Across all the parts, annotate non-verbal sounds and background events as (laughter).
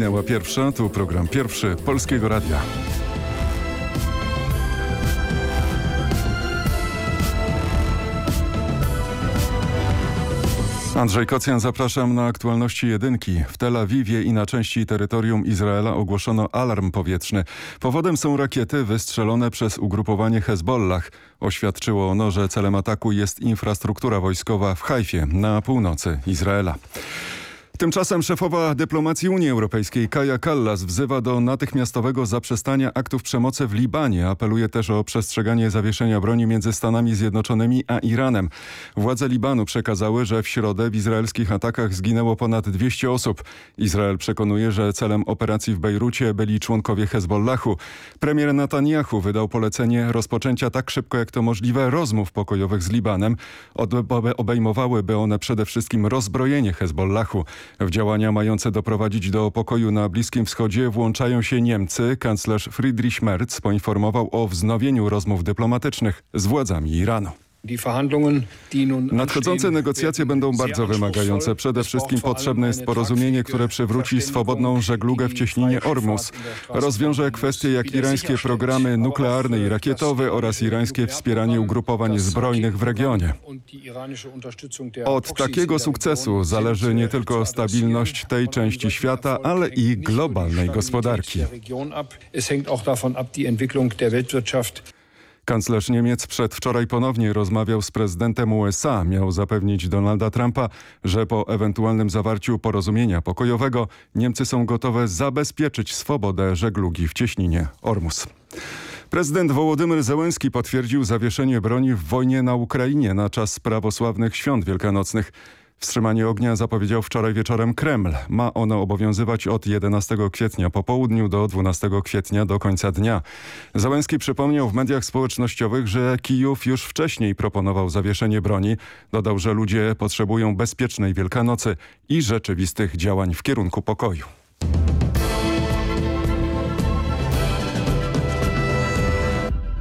Minęła pierwsza, tu program pierwszy Polskiego Radia. Andrzej Kocjan, zapraszam na aktualności jedynki. W Tel Awiwie i na części terytorium Izraela ogłoszono alarm powietrzny. Powodem są rakiety wystrzelone przez ugrupowanie Hezbollah. Oświadczyło ono, że celem ataku jest infrastruktura wojskowa w Hajfie na północy Izraela. Tymczasem szefowa dyplomacji Unii Europejskiej Kaja Kallas wzywa do natychmiastowego zaprzestania aktów przemocy w Libanie. Apeluje też o przestrzeganie zawieszenia broni między Stanami Zjednoczonymi a Iranem. Władze Libanu przekazały, że w środę w izraelskich atakach zginęło ponad 200 osób. Izrael przekonuje, że celem operacji w Bejrucie byli członkowie Hezbollahu. Premier Netanyahu wydał polecenie rozpoczęcia tak szybko jak to możliwe rozmów pokojowych z Libanem. Obejmowałyby one przede wszystkim rozbrojenie Hezbollahu. W działania mające doprowadzić do pokoju na Bliskim Wschodzie włączają się Niemcy. Kanclerz Friedrich Merz poinformował o wznowieniu rozmów dyplomatycznych z władzami Iranu. Nadchodzące negocjacje będą bardzo wymagające. Przede wszystkim potrzebne jest porozumienie, które przywróci swobodną żeglugę w cieśninie Ormus. Rozwiąże kwestie jak irańskie programy nuklearne i rakietowe oraz irańskie wspieranie ugrupowań zbrojnych w regionie. Od takiego sukcesu zależy nie tylko stabilność tej części świata, ale i globalnej gospodarki. Kanclerz Niemiec przedwczoraj ponownie rozmawiał z prezydentem USA. Miał zapewnić Donalda Trumpa, że po ewentualnym zawarciu porozumienia pokojowego Niemcy są gotowe zabezpieczyć swobodę żeglugi w cieśninie Ormus. Prezydent Wołodymyr Zełenski potwierdził zawieszenie broni w wojnie na Ukrainie na czas prawosławnych świąt wielkanocnych. Wstrzymanie ognia zapowiedział wczoraj wieczorem Kreml. Ma ono obowiązywać od 11 kwietnia po południu do 12 kwietnia do końca dnia. Załęski przypomniał w mediach społecznościowych, że Kijów już wcześniej proponował zawieszenie broni. Dodał, że ludzie potrzebują bezpiecznej Wielkanocy i rzeczywistych działań w kierunku pokoju.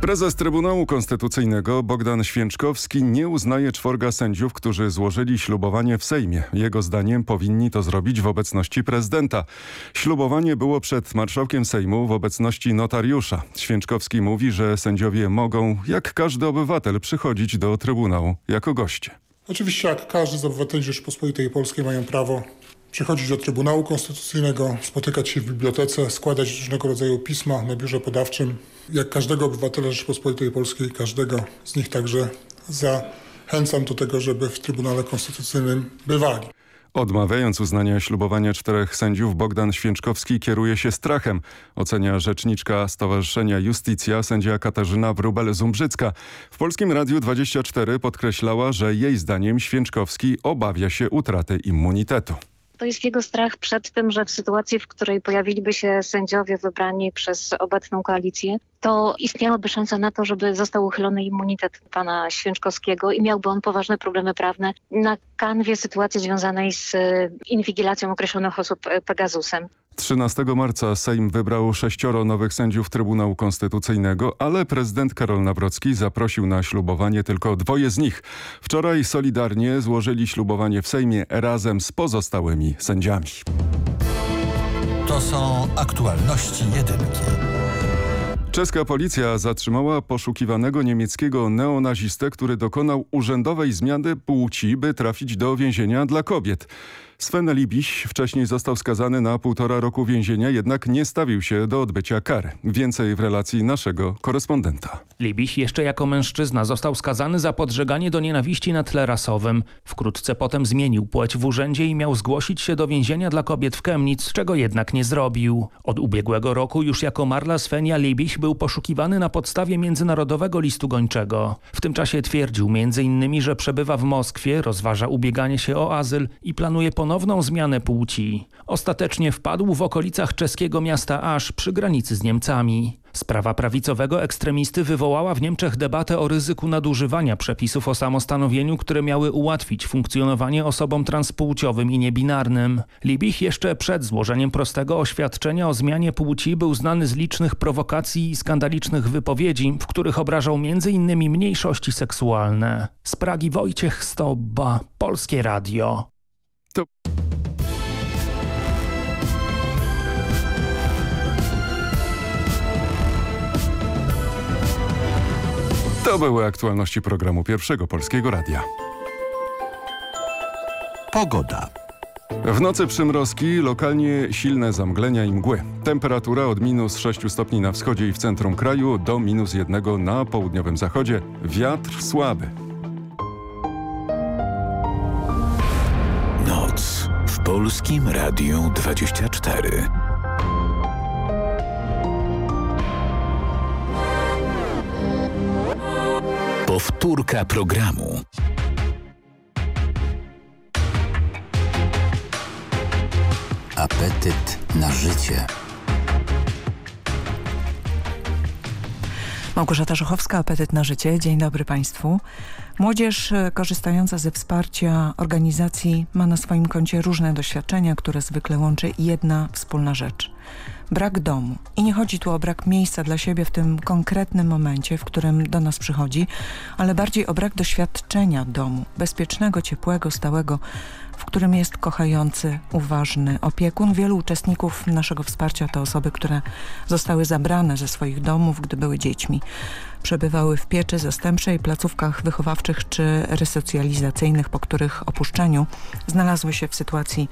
Prezes Trybunału Konstytucyjnego Bogdan Święczkowski nie uznaje czworga sędziów, którzy złożyli ślubowanie w Sejmie. Jego zdaniem powinni to zrobić w obecności prezydenta. Ślubowanie było przed marszałkiem Sejmu w obecności notariusza. Święczkowski mówi, że sędziowie mogą, jak każdy obywatel, przychodzić do Trybunału jako goście. Oczywiście jak każdy z obywateli Rzeczypospolitej Polskiej mają prawo przychodzić do Trybunału Konstytucyjnego, spotykać się w bibliotece, składać różnego rodzaju pisma na biurze podawczym. Jak każdego obywatela Rzeczypospolitej Polskiej, każdego z nich także zachęcam do tego, żeby w Trybunale Konstytucyjnym bywali. Odmawiając uznania ślubowania czterech sędziów, Bogdan Święczkowski kieruje się strachem, ocenia rzeczniczka Stowarzyszenia Justicja, sędzia Katarzyna Wróbel-Zumbrzycka. W Polskim Radiu 24 podkreślała, że jej zdaniem Święczkowski obawia się utraty immunitetu to jest jego strach przed tym, że w sytuacji, w której pojawiliby się sędziowie wybrani przez obecną koalicję, to istniałaby szansa na to, żeby został uchylony immunitet pana Święczkowskiego i miałby on poważne problemy prawne na kanwie sytuacji związanej z e, inwigilacją określonych osób e, Pegasusem. 13 marca Sejm wybrał sześcioro nowych sędziów Trybunału Konstytucyjnego, ale prezydent Karol Nawrocki zaprosił na ślubowanie tylko dwoje z nich. Wczoraj solidarnie złożyli ślubowanie w Sejmie razem z pozostałymi sędziami. To są aktualności jedynki. Czeska policja zatrzymała poszukiwanego niemieckiego neonazistę, który dokonał urzędowej zmiany płci, by trafić do więzienia dla kobiet. Sven Libiś wcześniej został skazany na półtora roku więzienia, jednak nie stawił się do odbycia kary. Więcej w relacji naszego korespondenta. Libiś jeszcze jako mężczyzna został skazany za podżeganie do nienawiści na tle rasowym. Wkrótce potem zmienił płeć w urzędzie i miał zgłosić się do więzienia dla kobiet w Chemnitz, czego jednak nie zrobił. Od ubiegłego roku już jako Marla Svenia Libiś był poszukiwany na podstawie międzynarodowego listu gończego. W tym czasie twierdził m.in., że przebywa w Moskwie, rozważa ubieganie się o azyl i planuje ponownie ponowną zmianę płci. Ostatecznie wpadł w okolicach czeskiego miasta Asz przy granicy z Niemcami. Sprawa prawicowego ekstremisty wywołała w Niemczech debatę o ryzyku nadużywania przepisów o samostanowieniu, które miały ułatwić funkcjonowanie osobom transpłciowym i niebinarnym. Libich jeszcze przed złożeniem prostego oświadczenia o zmianie płci był znany z licznych prowokacji i skandalicznych wypowiedzi, w których obrażał m.in. mniejszości seksualne. Z Pragi Wojciech Stobba, Polskie Radio. To były aktualności programu Pierwszego Polskiego Radia. Pogoda. W nocy przymrozki, lokalnie silne zamglenia i mgły. Temperatura od minus 6 stopni na wschodzie i w centrum kraju do minus 1 na południowym zachodzie. Wiatr słaby. Noc w Polskim Radiu 24. Powtórka programu. Apetyt na życie. Małgorzata Żochowska, Apetyt na życie. Dzień dobry Państwu. Młodzież e, korzystająca ze wsparcia organizacji ma na swoim koncie różne doświadczenia, które zwykle łączy jedna wspólna rzecz. Brak domu. I nie chodzi tu o brak miejsca dla siebie w tym konkretnym momencie, w którym do nas przychodzi, ale bardziej o brak doświadczenia domu. Bezpiecznego, ciepłego, stałego, w którym jest kochający, uważny opiekun. Wielu uczestników naszego wsparcia to osoby, które zostały zabrane ze swoich domów, gdy były dziećmi. Przebywały w pieczy zastępczej, placówkach wychowawczych czy resocjalizacyjnych, po których opuszczeniu znalazły się w sytuacji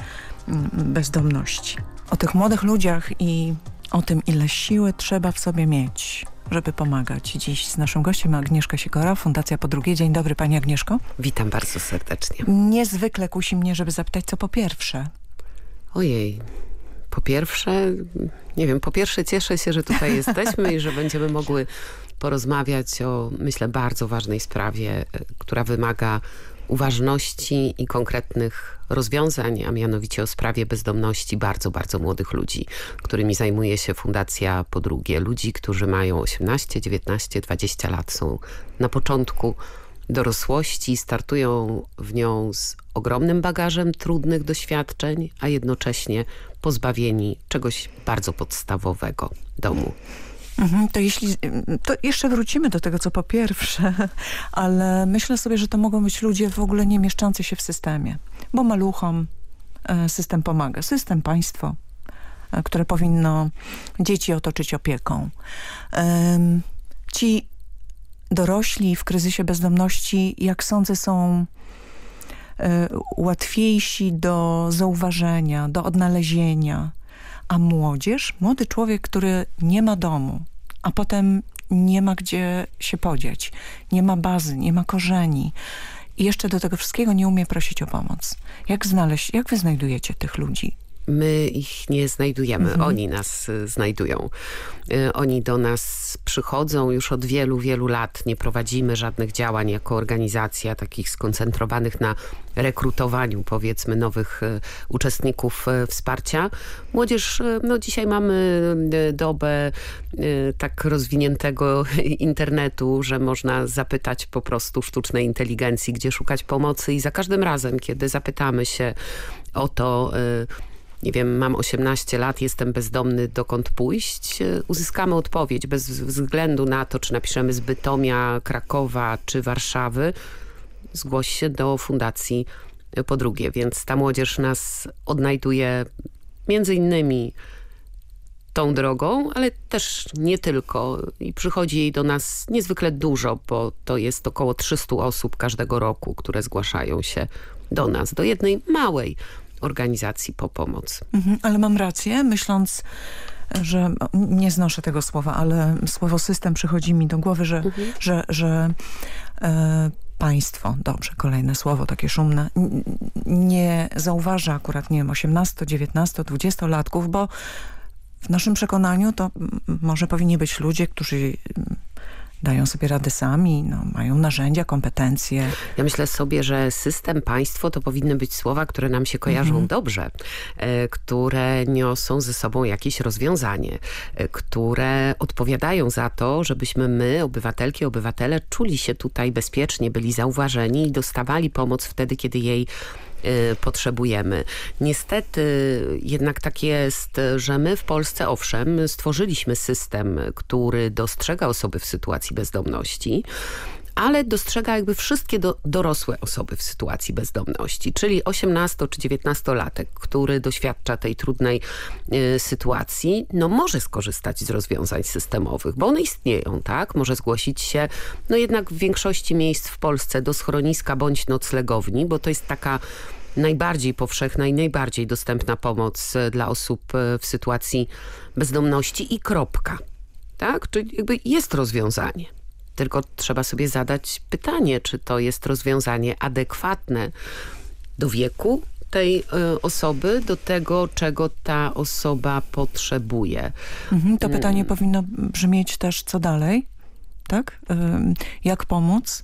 mm, bezdomności. O tych młodych ludziach i o tym, ile siły trzeba w sobie mieć, żeby pomagać. Dziś z naszym gościem Agnieszka Sikora, Fundacja Po Drugie. Dzień dobry Pani Agnieszko. Witam bardzo serdecznie. Niezwykle kusi mnie, żeby zapytać, co po pierwsze. Ojej, po pierwsze, nie wiem, po pierwsze cieszę się, że tutaj jesteśmy i że będziemy mogły porozmawiać o, myślę, bardzo ważnej sprawie, e, która wymaga uważności i konkretnych rozwiązań, a mianowicie o sprawie bezdomności bardzo, bardzo młodych ludzi, którymi zajmuje się Fundacja Po Drugie. Ludzi, którzy mają 18, 19, 20 lat, są na początku dorosłości, startują w nią z ogromnym bagażem trudnych doświadczeń, a jednocześnie pozbawieni czegoś bardzo podstawowego domu. Mhm, to jeśli, to jeszcze wrócimy do tego, co po pierwsze, (laughs) ale myślę sobie, że to mogą być ludzie w ogóle nie mieszczący się w systemie, bo maluchom e, system pomaga. System, państwo, e, które powinno dzieci otoczyć opieką. Ci dorośli w kryzysie bezdomności, jak sądzę, są e, łatwiejsi do zauważenia, do odnalezienia, a młodzież, młody człowiek, który nie ma domu, a potem nie ma gdzie się podziać, nie ma bazy, nie ma korzeni i jeszcze do tego wszystkiego nie umie prosić o pomoc. Jak znaleźć, jak wy znajdujecie tych ludzi? My ich nie znajdujemy, mhm. oni nas y, znajdują. Y, oni do nas przychodzą już od wielu, wielu lat. Nie prowadzimy żadnych działań jako organizacja takich skoncentrowanych na rekrutowaniu powiedzmy nowych y, uczestników wsparcia. Młodzież, no dzisiaj mamy dobę tak rozwiniętego (laughs) internetu, że można zapytać po prostu sztucznej inteligencji, gdzie szukać pomocy i za każdym razem, kiedy zapytamy się o to, nie wiem, mam 18 lat, jestem bezdomny, dokąd pójść, uzyskamy odpowiedź bez względu na to, czy napiszemy z Bytomia, Krakowa czy Warszawy. Zgłoś się do fundacji po drugie, więc ta młodzież nas odnajduje między innymi tą drogą, ale też nie tylko. I przychodzi jej do nas niezwykle dużo, bo to jest około 300 osób każdego roku, które zgłaszają się do nas, do jednej małej organizacji po pomoc. Mhm, ale mam rację, myśląc że nie znoszę tego słowa, ale słowo system przychodzi mi do głowy, że, mhm. że, że e, państwo, dobrze, kolejne słowo takie szumne, nie zauważa akurat, nie wiem, 18, 19, 20 latków, bo w naszym przekonaniu to może powinni być ludzie, którzy dają sobie radę sami, no, mają narzędzia, kompetencje. Ja myślę sobie, że system, państwo to powinny być słowa, które nam się kojarzą mhm. dobrze, e, które niosą ze sobą jakieś rozwiązanie, e, które odpowiadają za to, żebyśmy my, obywatelki, obywatele, czuli się tutaj bezpiecznie, byli zauważeni i dostawali pomoc wtedy, kiedy jej potrzebujemy. Niestety jednak tak jest, że my w Polsce owszem stworzyliśmy system, który dostrzega osoby w sytuacji bezdomności, ale dostrzega jakby wszystkie do, dorosłe osoby w sytuacji bezdomności, czyli 18 czy 19-latek, który doświadcza tej trudnej y, sytuacji, no może skorzystać z rozwiązań systemowych, bo one istnieją, tak? Może zgłosić się, no jednak w większości miejsc w Polsce do schroniska bądź noclegowni, bo to jest taka najbardziej powszechna i najbardziej dostępna pomoc e, dla osób e, w sytuacji bezdomności i kropka. Tak? Czyli jakby jest rozwiązanie. Tylko trzeba sobie zadać pytanie, czy to jest rozwiązanie adekwatne do wieku tej y, osoby, do tego, czego ta osoba potrzebuje. Mhm, to pytanie hmm. powinno brzmieć też, co dalej? Tak? Jak pomóc?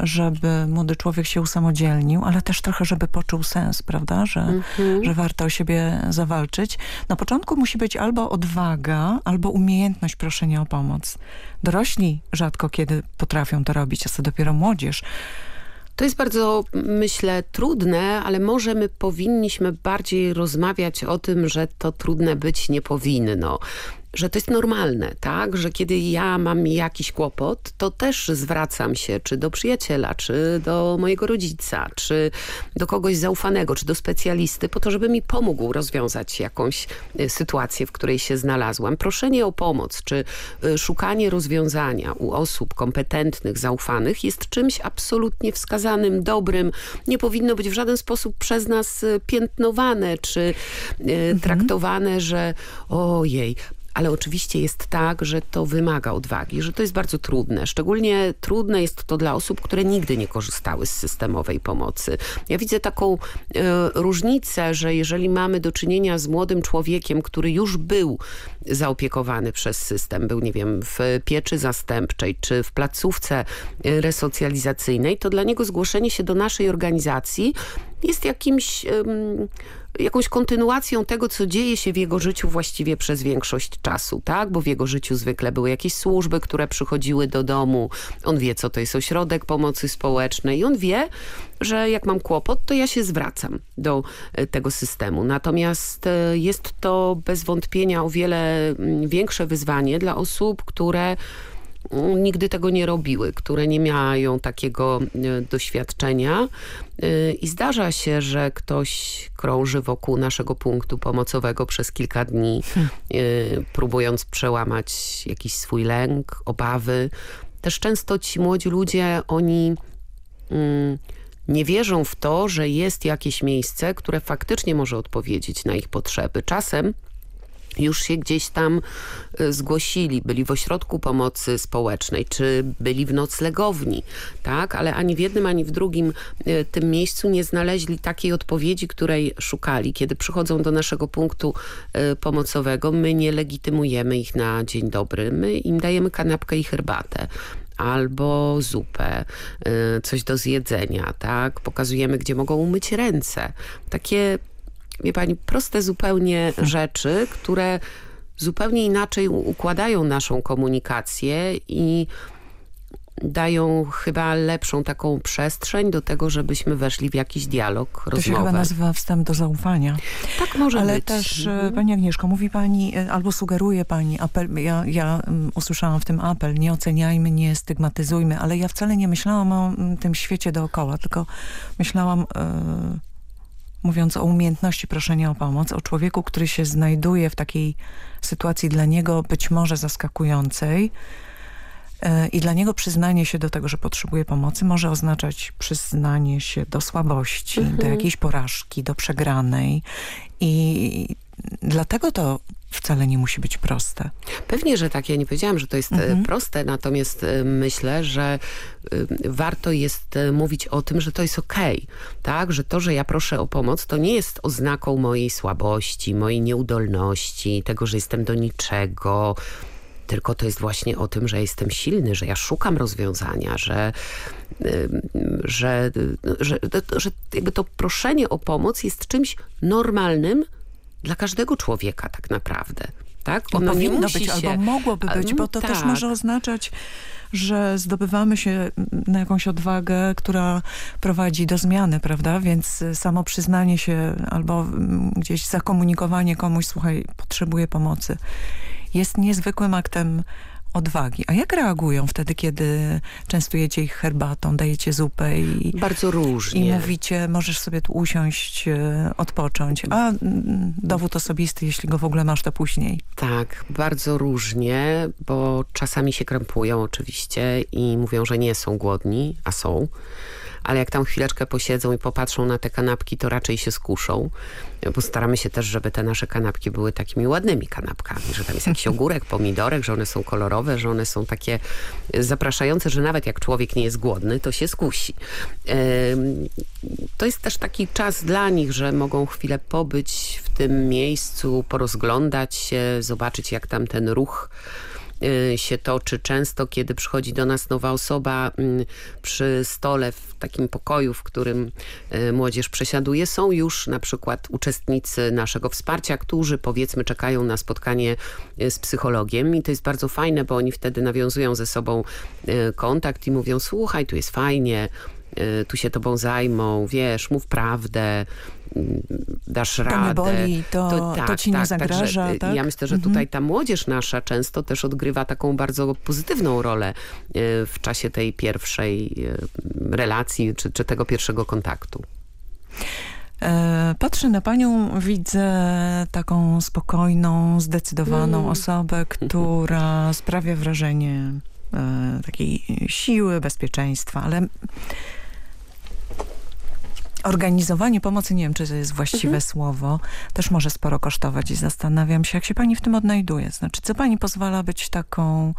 Żeby młody człowiek się usamodzielnił, ale też trochę, żeby poczuł sens, prawda, że, mhm. że warto o siebie zawalczyć. Na początku musi być albo odwaga, albo umiejętność proszenia o pomoc. Dorośli rzadko kiedy potrafią to robić, a co dopiero młodzież. To jest bardzo, myślę, trudne, ale może my powinniśmy bardziej rozmawiać o tym, że to trudne być nie powinno że to jest normalne, tak? Że kiedy ja mam jakiś kłopot, to też zwracam się czy do przyjaciela, czy do mojego rodzica, czy do kogoś zaufanego, czy do specjalisty, po to, żeby mi pomógł rozwiązać jakąś y, sytuację, w której się znalazłam. Proszenie o pomoc, czy y, szukanie rozwiązania u osób kompetentnych, zaufanych jest czymś absolutnie wskazanym, dobrym. Nie powinno być w żaden sposób przez nas y, piętnowane, czy mhm. traktowane, że ojej, ale oczywiście jest tak, że to wymaga odwagi, że to jest bardzo trudne. Szczególnie trudne jest to dla osób, które nigdy nie korzystały z systemowej pomocy. Ja widzę taką e, różnicę, że jeżeli mamy do czynienia z młodym człowiekiem, który już był zaopiekowany przez system, był, nie wiem, w pieczy zastępczej czy w placówce e, resocjalizacyjnej, to dla niego zgłoszenie się do naszej organizacji jest jakimś jakąś kontynuacją tego, co dzieje się w jego życiu właściwie przez większość czasu, tak? Bo w jego życiu zwykle były jakieś służby, które przychodziły do domu. On wie, co to jest ośrodek pomocy społecznej i on wie, że jak mam kłopot, to ja się zwracam do e, tego systemu. Natomiast e, jest to bez wątpienia o wiele mm, większe wyzwanie dla osób, które nigdy tego nie robiły, które nie mają takiego e, doświadczenia i zdarza się, że ktoś krąży wokół naszego punktu pomocowego przez kilka dni, hmm. E, próbując przełamać jakiś swój lęk, obawy. Też często ci młodzi ludzie, oni mm, nie wierzą w to, że jest jakieś miejsce, które faktycznie może odpowiedzieć na ich potrzeby. Czasem już się gdzieś tam y, zgłosili, byli w ośrodku pomocy społecznej, czy byli w noclegowni, tak? Ale ani w jednym, ani w drugim y, tym miejscu nie znaleźli takiej odpowiedzi, której szukali. Kiedy przychodzą do naszego punktu y, pomocowego, my nie legitymujemy ich na dzień dobry, my im dajemy kanapkę i herbatę albo zupę, coś do zjedzenia, tak? Pokazujemy, gdzie mogą umyć ręce. Takie wie pani, proste zupełnie rzeczy, które zupełnie inaczej układają naszą komunikację i dają chyba lepszą taką przestrzeń do tego, żebyśmy weszli w jakiś dialog, rozmowę. To się chyba nazywa wstęp do zaufania. Tak może Ale być. też, e, mhm. Pani Agnieszko, mówi Pani, e, albo sugeruje Pani apel, ja, ja usłyszałam w tym apel, nie oceniajmy, nie stygmatyzujmy, ale ja wcale nie myślałam o tym świecie dookoła, tylko myślałam... Yy, mówiąc o umiejętności proszenia o pomoc, o człowieku, który się znajduje w takiej sytuacji dla niego być może zaskakującej e, i dla niego przyznanie się do tego, że potrzebuje pomocy może oznaczać przyznanie się do słabości, mhm. do jakiejś porażki, do przegranej i dlatego to wcale nie musi być proste. Pewnie, że tak. Ja nie powiedziałam, że to jest e, mhm. proste, natomiast e, myślę, że e, warto jest mówić o tym, że to jest okej. Okay, tak? Że to, że ja proszę o pomoc, to nie jest oznaką mojej słabości, mojej nieudolności, tego, że jestem do niczego, tylko to jest właśnie o tym, że jestem silny, że ja szukam rozwiązania, że, że, że, że jakby to proszenie o pomoc jest czymś normalnym, dla każdego człowieka tak naprawdę. Tak? Ono no powinno być, się... albo mogłoby być, bo to tak. też może oznaczać, że zdobywamy się na jakąś odwagę, która prowadzi do zmiany, prawda? Więc samo przyznanie się albo gdzieś zakomunikowanie komuś, słuchaj, potrzebuję pomocy, jest niezwykłym aktem odwagi. A jak reagują wtedy, kiedy częstujecie ich herbatą, dajecie zupę i, Bardzo różnie. i mówicie, możesz sobie tu usiąść, e, odpocząć, a mm, dowód osobisty, jeśli go w ogóle masz, to później. Tak, bardzo różnie, bo czasami się krępują oczywiście i mówią, że nie są głodni, a są. Ale jak tam chwileczkę posiedzą i popatrzą na te kanapki, to raczej się skuszą. Bo staramy się też, żeby te nasze kanapki były takimi ładnymi kanapkami, że tam jest jakiś ogórek, pomidorek, że one są kolorowe, że one są takie zapraszające, że nawet jak człowiek nie jest głodny, to się skusi. To jest też taki czas dla nich, że mogą chwilę pobyć w tym miejscu, porozglądać się, zobaczyć jak tam ten ruch się toczy. Często, kiedy przychodzi do nas nowa osoba mm, przy stole w takim pokoju, w którym y, młodzież przesiaduje, są już na przykład uczestnicy naszego wsparcia, którzy powiedzmy czekają na spotkanie y, z psychologiem i to jest bardzo fajne, bo oni wtedy nawiązują ze sobą y, kontakt i mówią słuchaj, tu jest fajnie, y, tu się tobą zajmą, wiesz, mów prawdę, dasz To radę. boli, to, to ci nie zagraża, Także, tak? Ja myślę, że Mhm. tutaj ta młodzież nasza często też odgrywa taką bardzo pozytywną rolę y, w czasie tej pierwszej y, relacji, czy, czy tego pierwszego kontaktu. E, Patrzę na panią, widzę taką spokojną, zdecydowaną Mm. osobę, (laughs) która sprawia wrażenie e, takiej siły, bezpieczeństwa, ale organizowanie pomocy, nie wiem, czy to jest właściwe Mhm. słowo, też może sporo kosztować i zastanawiam się, jak się pani w tym odnajduje. Znaczy, co pani pozwala być taką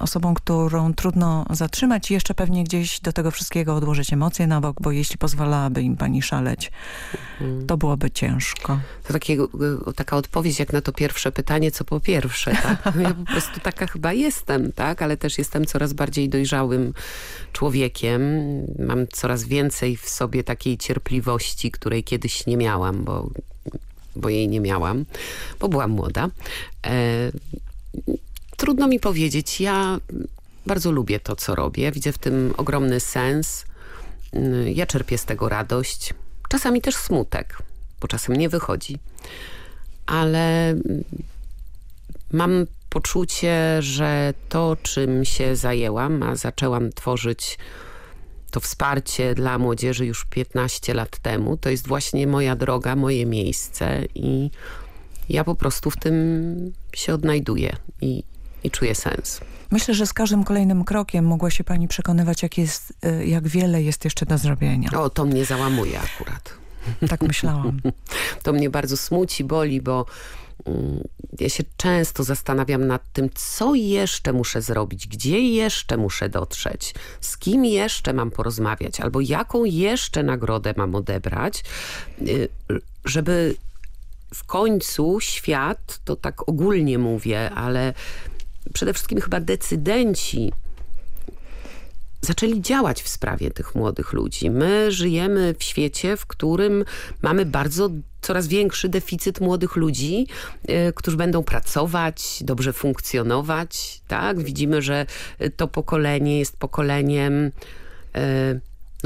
osobą, którą trudno zatrzymać i jeszcze pewnie gdzieś do tego wszystkiego odłożyć emocje na bok, bo jeśli pozwalałaby im pani szaleć, to byłoby ciężko. To takiego, y, taka odpowiedź jak na to pierwsze pytanie, co po pierwsze. Tak? Ja po prostu taka chyba jestem, tak? ale też jestem coraz bardziej dojrzałym człowiekiem. Mam coraz więcej w sobie takiej cierpliwości, której kiedyś nie miałam, bo, bo jej nie miałam, bo byłam młoda. E, trudno mi powiedzieć. Ja bardzo lubię to, co robię. Widzę w tym ogromny sens. Y, Ja czerpię z tego radość. Czasami też smutek, bo czasem nie wychodzi. Ale mm, mam poczucie, że to, czym się zajęłam, a zaczęłam tworzyć to wsparcie dla młodzieży już 15 lat temu, to jest właśnie moja droga, moje miejsce i ja po prostu w tym się odnajduję i, i czuję sens. Myślę, że z każdym kolejnym krokiem mogła się pani przekonywać, jak, jest, y, jak wiele jest jeszcze do zrobienia. O, to mnie załamuje akurat. Tak myślałam. (laughs) To mnie bardzo smuci, boli, bo mm, ja się często zastanawiam nad tym, co jeszcze muszę zrobić, gdzie jeszcze muszę dotrzeć, z kim jeszcze mam porozmawiać, albo jaką jeszcze nagrodę mam odebrać, y, żeby w końcu świat, to tak ogólnie mówię, ale przede wszystkim chyba decydenci zaczęli działać w sprawie tych młodych ludzi. My żyjemy w świecie, w którym mamy bardzo coraz większy deficyt młodych ludzi, y, którzy będą pracować, dobrze funkcjonować. Tak? Widzimy, że to pokolenie jest pokoleniem y,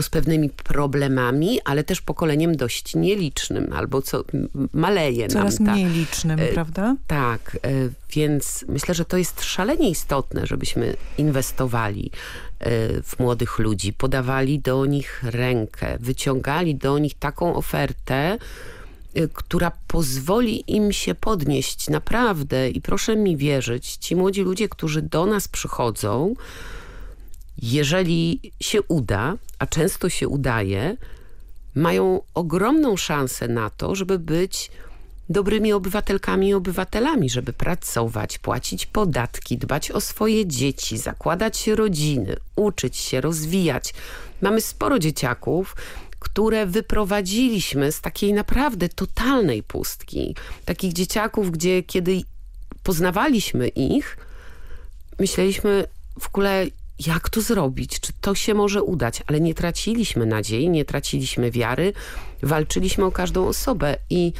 z pewnymi problemami, ale też pokoleniem dość nielicznym, albo co maleje Coraz nam ta, mniej licznym, e, prawda? tak, e, więc myślę, że to jest szalenie istotne, żebyśmy inwestowali e, w młodych ludzi, podawali do nich rękę, wyciągali do nich taką ofertę, e, która pozwoli im się podnieść naprawdę i proszę mi wierzyć, ci młodzi ludzie, którzy do nas przychodzą, jeżeli się uda, a często się udaje, mają ogromną szansę na to, żeby być dobrymi obywatelkami i obywatelami, żeby pracować, płacić podatki, dbać o swoje dzieci, zakładać rodziny, uczyć się, rozwijać. Mamy sporo dzieciaków, które wyprowadziliśmy z takiej naprawdę totalnej pustki. Takich dzieciaków, gdzie kiedy poznawaliśmy ich, myśleliśmy w ogóle, jak to zrobić, czy to się może udać, ale nie traciliśmy nadziei, nie traciliśmy wiary, walczyliśmy o każdą osobę. I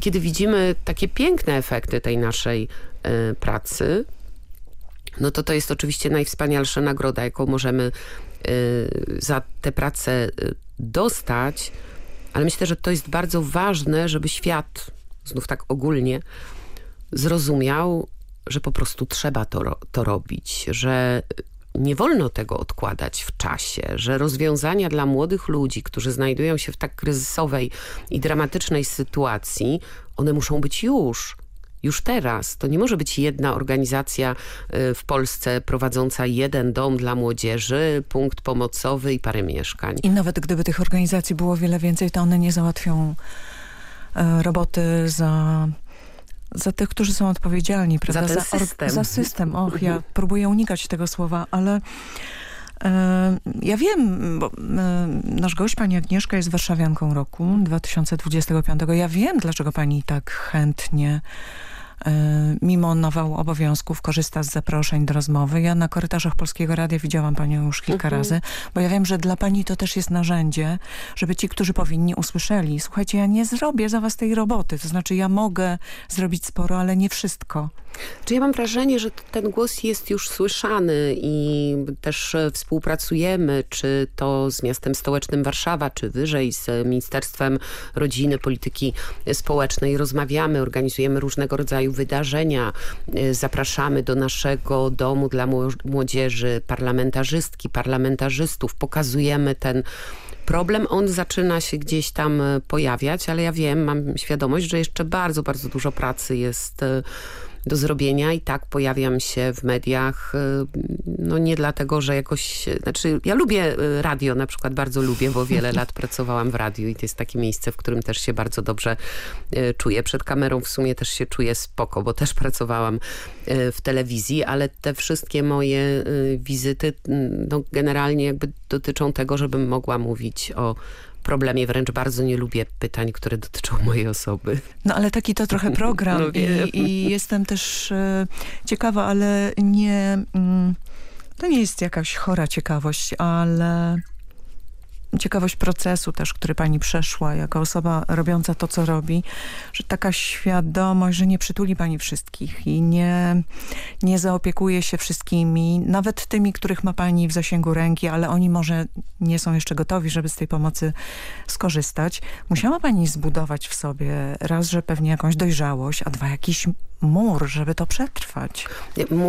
kiedy widzimy takie piękne efekty tej naszej e, pracy, no to to jest oczywiście najwspanialsza nagroda, jaką możemy e, za tę pracę e, dostać, ale myślę, że to jest bardzo ważne, żeby świat, znów tak ogólnie, zrozumiał, że po prostu trzeba to, to robić, że nie wolno tego odkładać w czasie, że rozwiązania dla młodych ludzi, którzy znajdują się w tak kryzysowej i dramatycznej sytuacji, one muszą być już już teraz. To nie może być jedna organizacja y, w Polsce prowadząca jeden dom dla młodzieży, punkt pomocowy i parę mieszkań. I nawet gdyby tych organizacji było wiele więcej, to one nie załatwią e, roboty za za tych, którzy są odpowiedzialni, prawda? Za ten system. Za, system. Och, ja próbuję unikać tego słowa, ale e, ja wiem, bo e, nasz gość, pani Agnieszka jest warszawianką roku 2025. Ja wiem, dlaczego pani tak chętnie mimo nawału obowiązków korzysta z zaproszeń do rozmowy. Ja na korytarzach Polskiego Radia widziałam panią już kilka mhm. razy, bo ja wiem, że dla pani to też jest narzędzie, żeby ci, którzy powinni usłyszeli, słuchajcie, ja nie zrobię za was tej roboty, to znaczy ja mogę zrobić sporo, ale nie wszystko. Czy ja mam wrażenie, że ten głos jest już słyszany i też e, współpracujemy, czy to z miastem stołecznym Warszawa, czy wyżej z Ministerstwem Rodziny, Polityki Społecznej. Rozmawiamy, organizujemy różnego rodzaju wydarzenia. E, zapraszamy do naszego domu dla młodzieży parlamentarzystki, parlamentarzystów. Pokazujemy ten problem. On zaczyna się gdzieś tam e, pojawiać, ale ja wiem, mam świadomość, że jeszcze bardzo, bardzo dużo pracy jest do zrobienia i tak pojawiam się w mediach, y, no nie dlatego, że jakoś, znaczy ja lubię y, radio na przykład, bardzo lubię, bo wiele (laughs) lat pracowałam w radiu i to jest takie miejsce, w którym też się bardzo dobrze y, czuję. Przed kamerą w sumie też się czuję spoko, bo też pracowałam w telewizji, ale te wszystkie moje wizyty no generalnie jakby dotyczą tego, żebym mogła mówić o problemie. Wręcz bardzo nie lubię pytań, które dotyczą mojej osoby. No ale taki to trochę (laughs) program no, I, i, jestem też e, ciekawa, ale nie... Mm, to nie jest jakaś chora ciekawość, ale ciekawość procesu też, który pani przeszła jako osoba robiąca to, co robi, że taka świadomość, że nie przytuli pani wszystkich i nie, nie zaopiekuje się wszystkimi, nawet tymi, których ma pani w zasięgu ręki, ale oni może nie są jeszcze gotowi, żeby z tej pomocy skorzystać. Musiała pani zbudować w sobie raz, że pewnie jakąś dojrzałość, a dwa jakiś mur, żeby to przetrwać.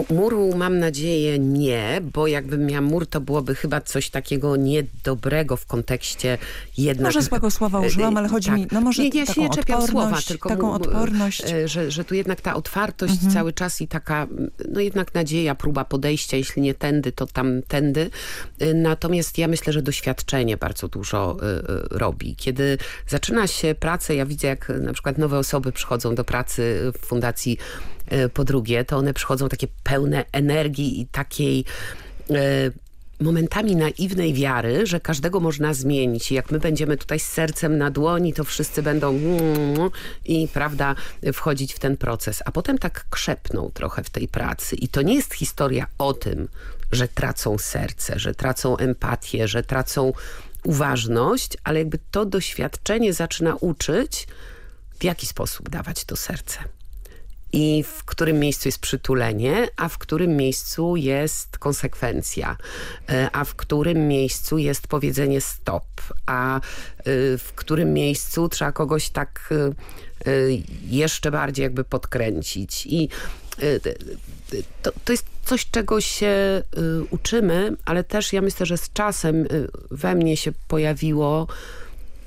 Muru mam nadzieję nie, bo jakbym miała mur, to byłoby chyba coś takiego niedobrego w kontekście jednak... Może złego słowa użyłam, ale chodzi tak. mi, no może nie, nie, taką nie odporność, słowa, tylko taką odporność. E, że, że tu jednak ta otwartość mhm. cały czas i taka, no jednak nadzieja, próba podejścia, jeśli nie tędy, to tam tędy. E, natomiast ja myślę, że doświadczenie bardzo dużo y, robi. Kiedy zaczyna się pracę, ja widzę jak na przykład nowe osoby przychodzą do pracy w Fundacji po drugie, to one przychodzą takie pełne energii i takiej momentami naiwnej wiary, że każdego można zmienić. Jak my będziemy tutaj z sercem na dłoni, to wszyscy będą i prawda, wchodzić w ten proces. A potem tak krzepną trochę w tej pracy. I to nie jest historia o tym, że tracą serce, że tracą empatię, że tracą uważność, ale jakby to doświadczenie zaczyna uczyć, w jaki sposób dawać to serce i w którym miejscu jest przytulenie, a w którym miejscu jest konsekwencja, e, a w którym miejscu jest powiedzenie stop, a e, w którym miejscu trzeba kogoś tak e, jeszcze bardziej jakby podkręcić. I to, to jest coś, czego się uczymy, ale też ja myślę, że z czasem we mnie się pojawiło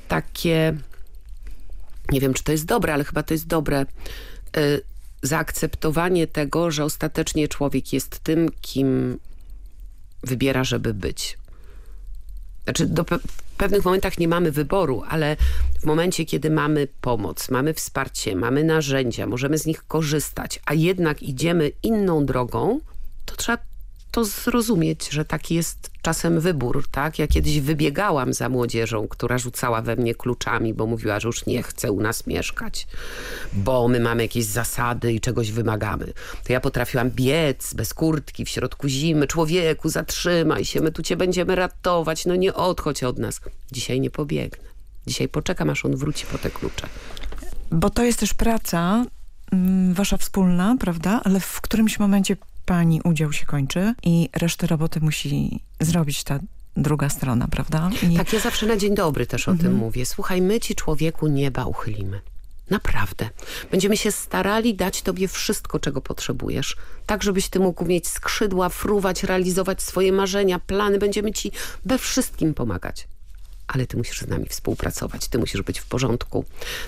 takie, nie wiem, czy to jest dobre, ale chyba to jest dobre, zaakceptowanie tego, że ostatecznie człowiek jest tym, kim wybiera, żeby być. Znaczy, do pe pewnych momentach nie mamy wyboru, ale w momencie, kiedy mamy pomoc, mamy wsparcie, mamy narzędzia, możemy z nich korzystać, a jednak idziemy inną drogą, to trzeba to zrozumieć, że taki jest czasem wybór, tak? Ja kiedyś wybiegałam za młodzieżą, która rzucała we mnie kluczami, bo mówiła, że już nie chce u nas mieszkać, bo my mamy jakieś zasady i czegoś wymagamy. To ja potrafiłam biec bez kurtki w środku zimy. Człowieku, zatrzymaj się, my tu cię będziemy ratować, no nie odchodź od nas. Dzisiaj nie pobiegnę. Dzisiaj poczekam, aż on wróci po te klucze. Bo to jest też praca mm, wasza wspólna, prawda? Ale w którymś momencie pani udział się kończy i resztę roboty musi zrobić ta druga strona, prawda? I... Tak, ja zawsze na dzień dobry też o mhm. tym mówię. Słuchaj, my ci człowieku nieba uchylimy. Naprawdę. Będziemy się starali dać tobie wszystko, czego potrzebujesz. Tak, żebyś ty mógł mieć skrzydła, fruwać, realizować swoje marzenia, plany. Będziemy ci we wszystkim pomagać. Ale ty musisz z nami współpracować. Ty musisz być w porządku.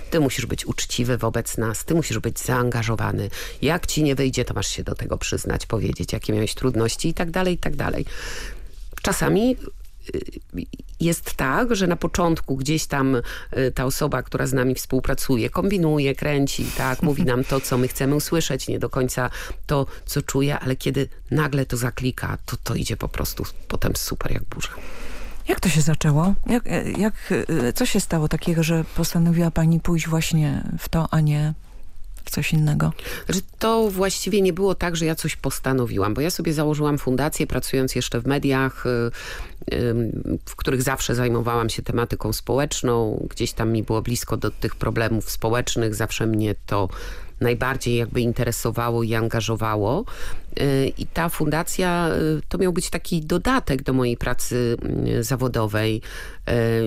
Ty musisz być uczciwy wobec nas. Ty musisz być zaangażowany. Jak ci nie wyjdzie, to masz się do tego przyznać, powiedzieć, jakie miałeś trudności i tak dalej, i tak dalej. Czasami jest tak, że na początku gdzieś tam y, ta osoba, która z nami współpracuje, kombinuje, kręci, tak, mówi nam to, co my chcemy usłyszeć, nie do końca to, co czuje, ale kiedy nagle to zaklika, to to idzie po prostu potem super jak burza. Jak to się zaczęło? Jak, jak, co się stało takiego, że postanowiła pani pójść właśnie w to, a nie w coś innego? Znaczy, to właściwie nie było tak, że ja coś postanowiłam, bo ja sobie założyłam fundację, pracując jeszcze w mediach, y, w których zawsze zajmowałam się tematyką społeczną. Gdzieś tam mi było blisko do tych problemów społecznych. Zawsze mnie to najbardziej jakby interesowało i angażowało. Y, I ta fundacja to miał być taki dodatek do mojej pracy zawodowej.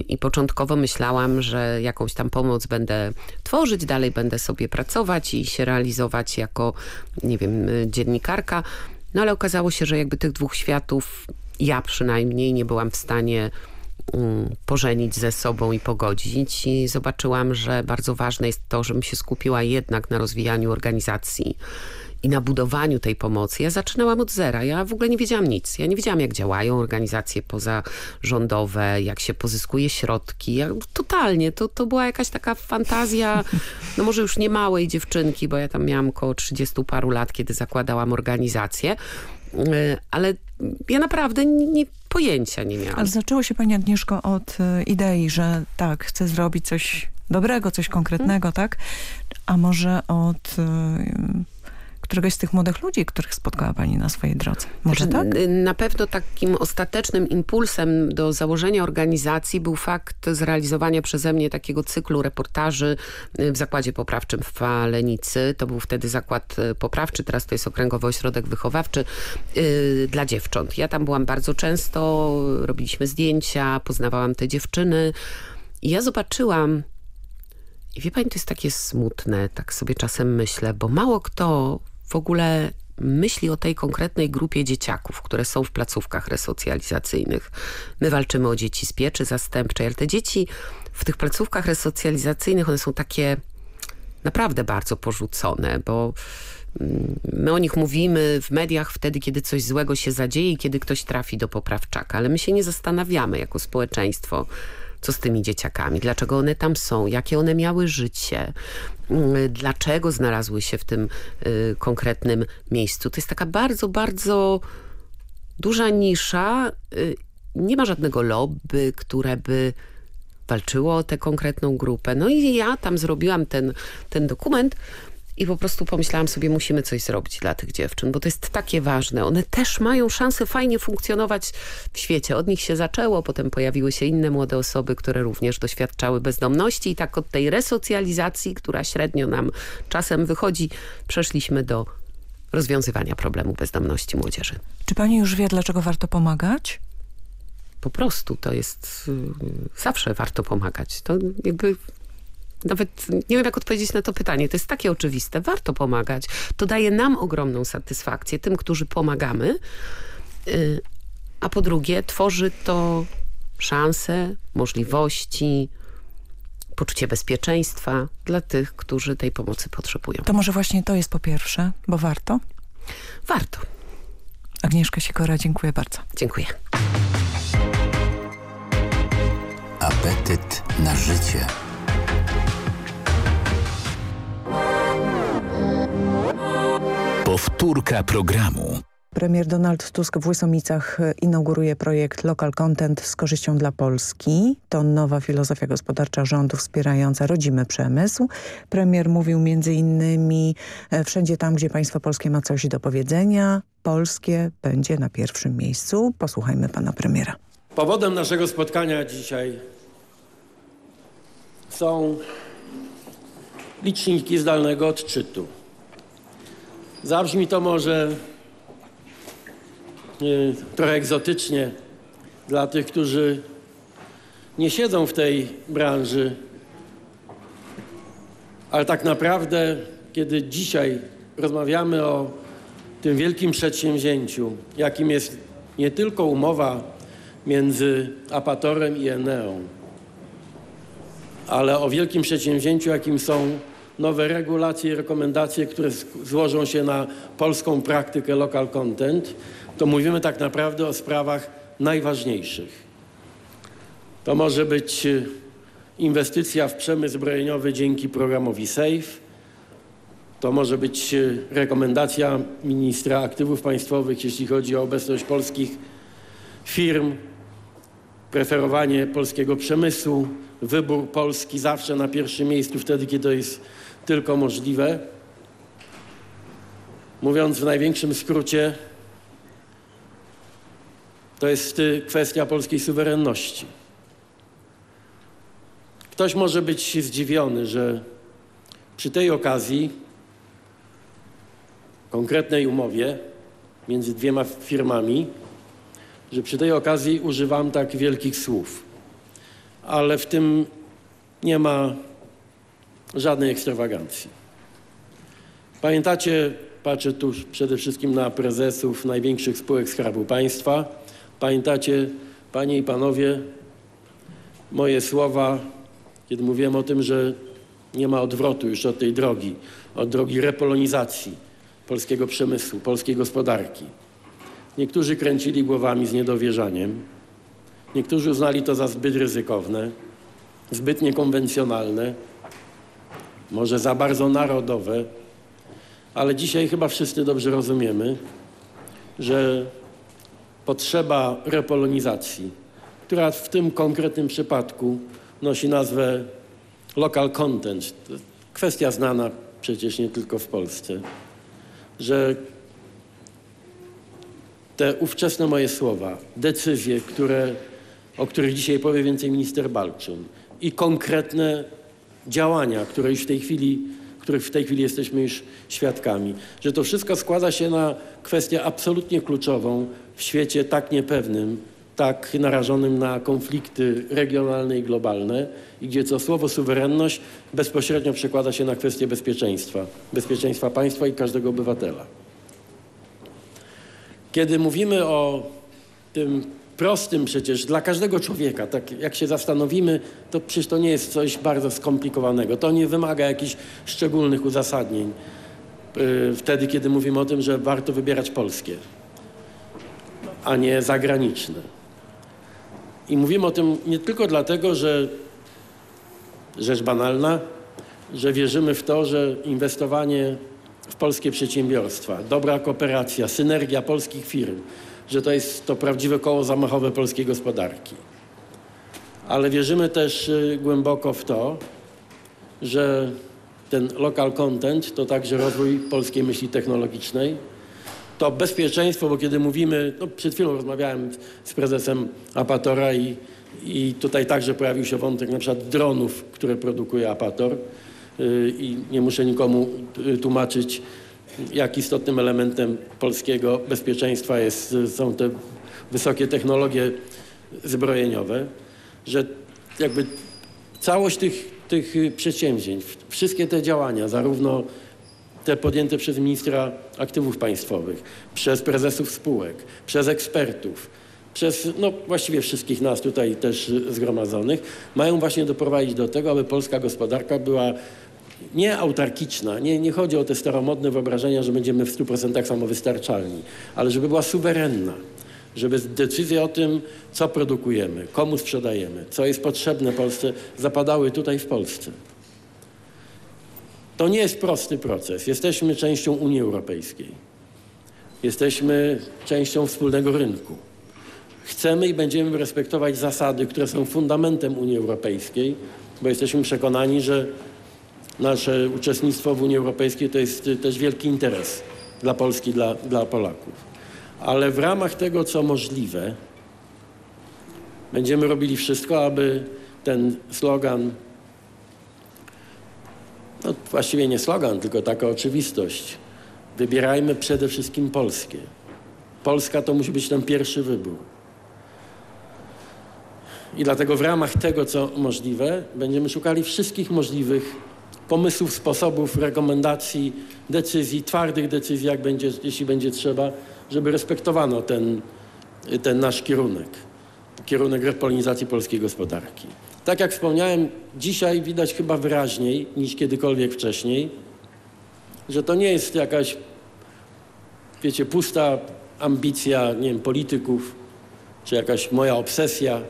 I początkowo myślałam, że jakąś tam pomoc będę tworzyć, dalej będę sobie pracować i się realizować jako, nie wiem, dziennikarka. No ale okazało się, że jakby tych dwóch światów ja przynajmniej nie byłam w stanie um, pożenić ze sobą i pogodzić i zobaczyłam, że bardzo ważne jest to, żebym się skupiła jednak na rozwijaniu organizacji i na budowaniu tej pomocy. Ja zaczynałam od zera. Ja w ogóle nie wiedziałam nic. Ja nie wiedziałam, jak działają organizacje pozarządowe, jak się pozyskuje środki. Ja, totalnie. To, to była jakaś taka fantazja, no może już nie małej dziewczynki, bo ja tam miałam około 30 paru lat, kiedy zakładałam organizację. E, ale ja naprawdę nie, pojęcia nie miałam. Ale zaczęło się Pani Agnieszko od e, idei, że tak, chcę zrobić coś dobrego, coś konkretnego, hmm. tak? A może od e, któregoś z tych młodych ludzi, których spotkała Pani na swojej drodze. Może znaczy, tak? Na pewno takim ostatecznym impulsem do założenia organizacji był fakt zrealizowania przeze mnie takiego cyklu reportaży y, w Zakładzie Poprawczym w Falenicy. To był wtedy zakład y, poprawczy, teraz to jest Okręgowy Ośrodek Wychowawczy yy, dla dziewcząt. Ja tam byłam bardzo często, robiliśmy zdjęcia, poznawałam te dziewczyny. I ja zobaczyłam, i wie pani, to jest takie smutne, tak sobie czasem myślę, bo mało kto w ogóle myśli o tej konkretnej grupie dzieciaków, które są w placówkach resocjalizacyjnych. My walczymy o dzieci z pieczy zastępczej, ale te dzieci w tych placówkach resocjalizacyjnych, one są takie naprawdę bardzo porzucone, bo mm, my o nich mówimy w mediach wtedy, kiedy coś złego się zadzieje i kiedy ktoś trafi do poprawczaka, ale my się nie zastanawiamy jako społeczeństwo, co z tymi dzieciakami, dlaczego one tam są, jakie one miały życie, mm, dlaczego znalazły się w tym y, konkretnym miejscu. To jest taka bardzo, bardzo duża nisza. Y, nie ma żadnego lobby, które by walczyło o tę konkretną grupę. No i ja tam zrobiłam ten, ten dokument, i po prostu pomyślałam sobie, musimy coś zrobić dla tych dziewczyn, bo to jest takie ważne. One też mają szansę fajnie funkcjonować w świecie. Od nich się zaczęło, potem pojawiły się inne młode osoby, które również doświadczały bezdomności i tak od tej resocjalizacji, która średnio nam czasem wychodzi, przeszliśmy do rozwiązywania problemu bezdomności młodzieży. Czy pani już wie, dlaczego warto pomagać? Po prostu to jest... Y, zawsze warto pomagać. To jakby nawet nie wiem, jak odpowiedzieć na to pytanie. To jest takie oczywiste. Warto pomagać. To daje nam ogromną satysfakcję, tym, którzy pomagamy. Y, a po drugie, tworzy to szanse, możliwości, poczucie bezpieczeństwa dla tych, którzy tej pomocy potrzebują. To może właśnie to jest po pierwsze, bo warto? Warto. Agnieszka Sikora, dziękuję bardzo. Dziękuję. Apetyt na życie. Powtórka programu. Premier Donald Tusk w Łysomicach inauguruje projekt Local Content z korzyścią dla Polski. To nowa filozofia gospodarcza rządu wspierająca rodzimy przemysł. Premier mówił między innymi e, wszędzie tam, gdzie państwo polskie ma coś do powiedzenia, polskie będzie na pierwszym miejscu. Posłuchajmy pana premiera. Powodem naszego spotkania dzisiaj są liczniki zdalnego odczytu. Zabrzmi to może y, trochę egzotycznie dla tych, którzy nie siedzą w tej branży, Ale tak naprawdę, kiedy dzisiaj rozmawiamy o tym wielkim przedsięwzięciu, jakim jest nie tylko umowa między Apatorem i Eneą, ale o wielkim przedsięwzięciu, jakim są nowe regulacje i rekomendacje, które złożą się na polską praktykę local content, to mówimy tak naprawdę o sprawach najważniejszych. To może być inwestycja w przemysł zbrojeniowy dzięki programowi SAFE. To może być rekomendacja ministra aktywów państwowych, jeśli chodzi o obecność polskich firm, preferowanie polskiego przemysłu, wybór Polski zawsze na pierwszym miejscu wtedy, kiedy to jest tylko możliwe. Mówiąc w największym skrócie, to jest kwestia polskiej suwerenności. Ktoś może być zdziwiony, że przy tej okazji, konkretnej umowie między dwiema firmami, że przy tej okazji używam tak wielkich słów. Ale w tym nie ma żadnej ekstrawagancji. Pamiętacie, patrzę tu przede wszystkim na prezesów największych spółek Skarbu Państwa, pamiętacie, panie i panowie, moje słowa, kiedy mówiłem o tym, że nie ma odwrotu już od tej drogi, od drogi repolonizacji polskiego przemysłu, polskiej gospodarki. Niektórzy kręcili głowami z niedowierzaniem, niektórzy uznali to za zbyt ryzykowne, zbyt niekonwencjonalne, może za bardzo narodowe, ale dzisiaj chyba wszyscy dobrze rozumiemy, że potrzeba repolonizacji, która w tym konkretnym przypadku nosi nazwę local content. Kwestia znana przecież nie tylko w Polsce, że te ówczesne moje słowa, decyzje, które, o których dzisiaj powie więcej minister Balczyn i konkretne działania, które już w tej chwili, których w tej chwili jesteśmy już świadkami, że to wszystko składa się na kwestię absolutnie kluczową w świecie tak niepewnym, tak narażonym na konflikty regionalne i globalne i gdzie co słowo suwerenność bezpośrednio przekłada się na kwestię bezpieczeństwa, bezpieczeństwa państwa i każdego obywatela. Kiedy mówimy o tym prostym przecież dla każdego człowieka, tak jak się zastanowimy, to przecież to nie jest coś bardzo skomplikowanego. To nie wymaga jakichś szczególnych uzasadnień yy, wtedy, kiedy mówimy o tym, że warto wybierać polskie, a nie zagraniczne. I mówimy o tym nie tylko dlatego, że rzecz banalna, że wierzymy w to, że inwestowanie w polskie przedsiębiorstwa, dobra kooperacja, synergia polskich firm, że to jest to prawdziwe koło zamachowe polskiej gospodarki. Ale wierzymy też głęboko w to, że ten local content to także rozwój polskiej myśli technologicznej, to bezpieczeństwo, bo kiedy mówimy, no przed chwilą rozmawiałem z prezesem Apatora i, i tutaj także pojawił się wątek na przykład dronów, które produkuje Apator yy, i nie muszę nikomu tłumaczyć, jak istotnym elementem polskiego bezpieczeństwa jest, są te wysokie technologie zbrojeniowe, że jakby całość tych, tych przedsięwzięć, wszystkie te działania, zarówno te podjęte przez ministra aktywów państwowych, przez prezesów spółek, przez ekspertów, przez no, właściwie wszystkich nas tutaj też zgromadzonych, mają właśnie doprowadzić do tego, aby polska gospodarka była nie autarkiczna, nie, nie chodzi o te staromodne wyobrażenia, że będziemy w 100% samowystarczalni, ale żeby była suwerenna, żeby decyzje o tym, co produkujemy, komu sprzedajemy, co jest potrzebne Polsce, zapadały tutaj w Polsce. To nie jest prosty proces. Jesteśmy częścią Unii Europejskiej. Jesteśmy częścią wspólnego rynku. Chcemy i będziemy respektować zasady, które są fundamentem Unii Europejskiej, bo jesteśmy przekonani, że nasze uczestnictwo w Unii Europejskiej to jest też wielki interes dla Polski, dla, dla Polaków. Ale w ramach tego, co możliwe, będziemy robili wszystko, aby ten slogan no właściwie nie slogan, tylko taka oczywistość. Wybierajmy przede wszystkim polskie. Polska to musi być ten pierwszy wybór. I dlatego w ramach tego, co możliwe, będziemy szukali wszystkich możliwych pomysłów, sposobów, rekomendacji, decyzji, twardych decyzji, jak będzie, jeśli będzie trzeba, żeby respektowano ten, ten nasz kierunek, kierunek repolonizacji polskiej gospodarki. Tak jak wspomniałem, dzisiaj widać chyba wyraźniej niż kiedykolwiek wcześniej, że to nie jest jakaś, wiecie, pusta ambicja, nie wiem, polityków, czy jakaś moja obsesja.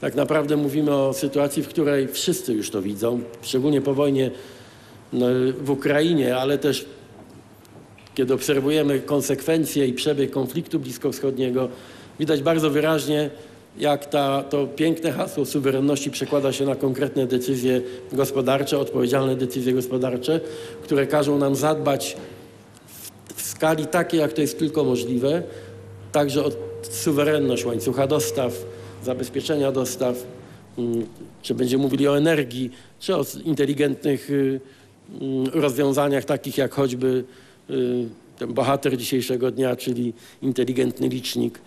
Tak naprawdę mówimy o sytuacji, w której wszyscy już to widzą, szczególnie po wojnie no, w Ukrainie, ale też kiedy obserwujemy konsekwencje i przebieg konfliktu bliskowschodniego, widać bardzo wyraźnie, jak ta, to piękne hasło suwerenności przekłada się na konkretne decyzje gospodarcze, odpowiedzialne decyzje gospodarcze, które każą nam zadbać w, w skali takiej, jak to jest tylko możliwe, także o suwerenność łańcucha dostaw, zabezpieczenia dostaw, mm, czy będziemy mówili o energii, czy o inteligentnych y, mm, rozwiązaniach takich jak choćby y, ten bohater dzisiejszego dnia, czyli inteligentny licznik.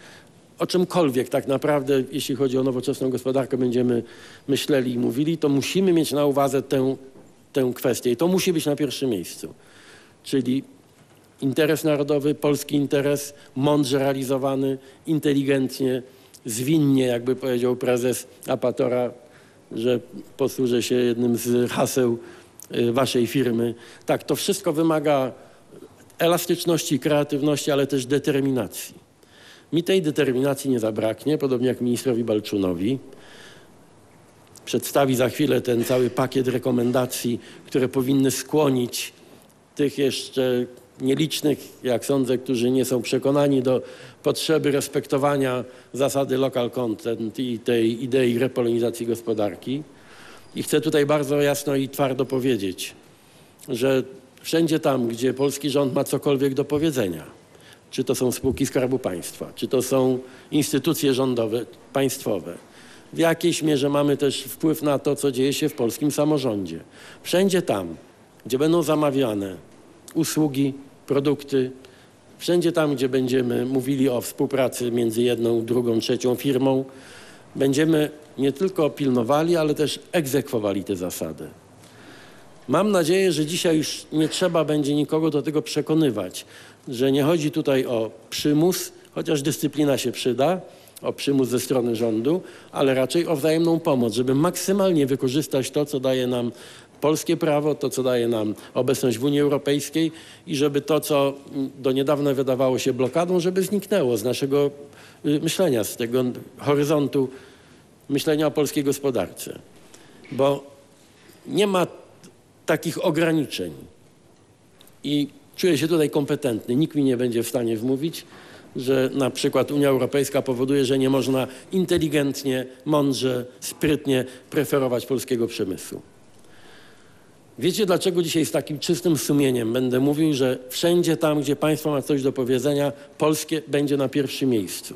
O czymkolwiek tak naprawdę, jeśli chodzi o nowoczesną gospodarkę, będziemy myśleli i mówili, to musimy mieć na uwadze tę, tę kwestię i to musi być na pierwszym miejscu. Czyli interes narodowy, polski interes, mądrze realizowany, inteligentnie, zwinnie, jakby powiedział prezes Apatora, że posłużę się jednym z haseł y, waszej firmy. Tak, to wszystko wymaga elastyczności, kreatywności, ale też determinacji. Mi tej determinacji nie zabraknie, podobnie jak ministrowi Balczunowi. Przedstawi za chwilę ten cały pakiet rekomendacji, które powinny skłonić tych jeszcze nielicznych, jak sądzę, którzy nie są przekonani do potrzeby respektowania zasady local content i tej idei repolonizacji gospodarki. I chcę tutaj bardzo jasno i twardo powiedzieć, że wszędzie tam, gdzie polski rząd ma cokolwiek do powiedzenia, czy to są spółki Skarbu Państwa, czy to są instytucje rządowe, państwowe, w jakiejś mierze mamy też wpływ na to, co dzieje się w polskim samorządzie. Wszędzie tam, gdzie będą zamawiane usługi, produkty, wszędzie tam, gdzie będziemy mówili o współpracy między jedną, drugą, trzecią firmą, będziemy nie tylko pilnowali, ale też egzekwowali te zasady. Mam nadzieję, że dzisiaj już nie trzeba będzie nikogo do tego przekonywać, że nie chodzi tutaj o przymus, chociaż dyscyplina się przyda, o przymus ze strony rządu, ale raczej o wzajemną pomoc, żeby maksymalnie wykorzystać to, co daje nam polskie prawo, to, co daje nam obecność w Unii Europejskiej i żeby to, co do niedawna wydawało się blokadą, żeby zniknęło z naszego y, myślenia, z tego horyzontu myślenia o polskiej gospodarce. Bo nie ma takich ograniczeń. I czuję się tutaj kompetentny. Nikt mi nie będzie w stanie wmówić, że na przykład Unia Europejska powoduje, że nie można inteligentnie, mądrze, sprytnie preferować polskiego przemysłu. Wiecie, dlaczego dzisiaj z takim czystym sumieniem będę mówił, że wszędzie tam, gdzie państwo ma coś do powiedzenia, polskie będzie na pierwszym miejscu.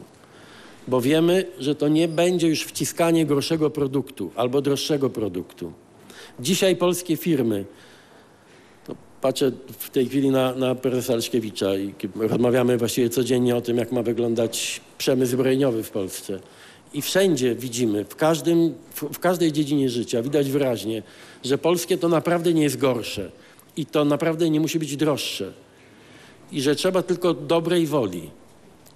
Bo wiemy, że to nie będzie już wciskanie gorszego produktu albo droższego produktu. Dzisiaj polskie firmy, patrzę w tej chwili na, na prezesa Leszkiewicza i rozmawiamy właściwie codziennie o tym, jak ma wyglądać przemysł zbrojeniowy w Polsce. I wszędzie widzimy, w, każdym, w, każdej dziedzinie życia widać wyraźnie, że polskie to naprawdę nie jest gorsze i to naprawdę nie musi być droższe. I że trzeba tylko dobrej woli.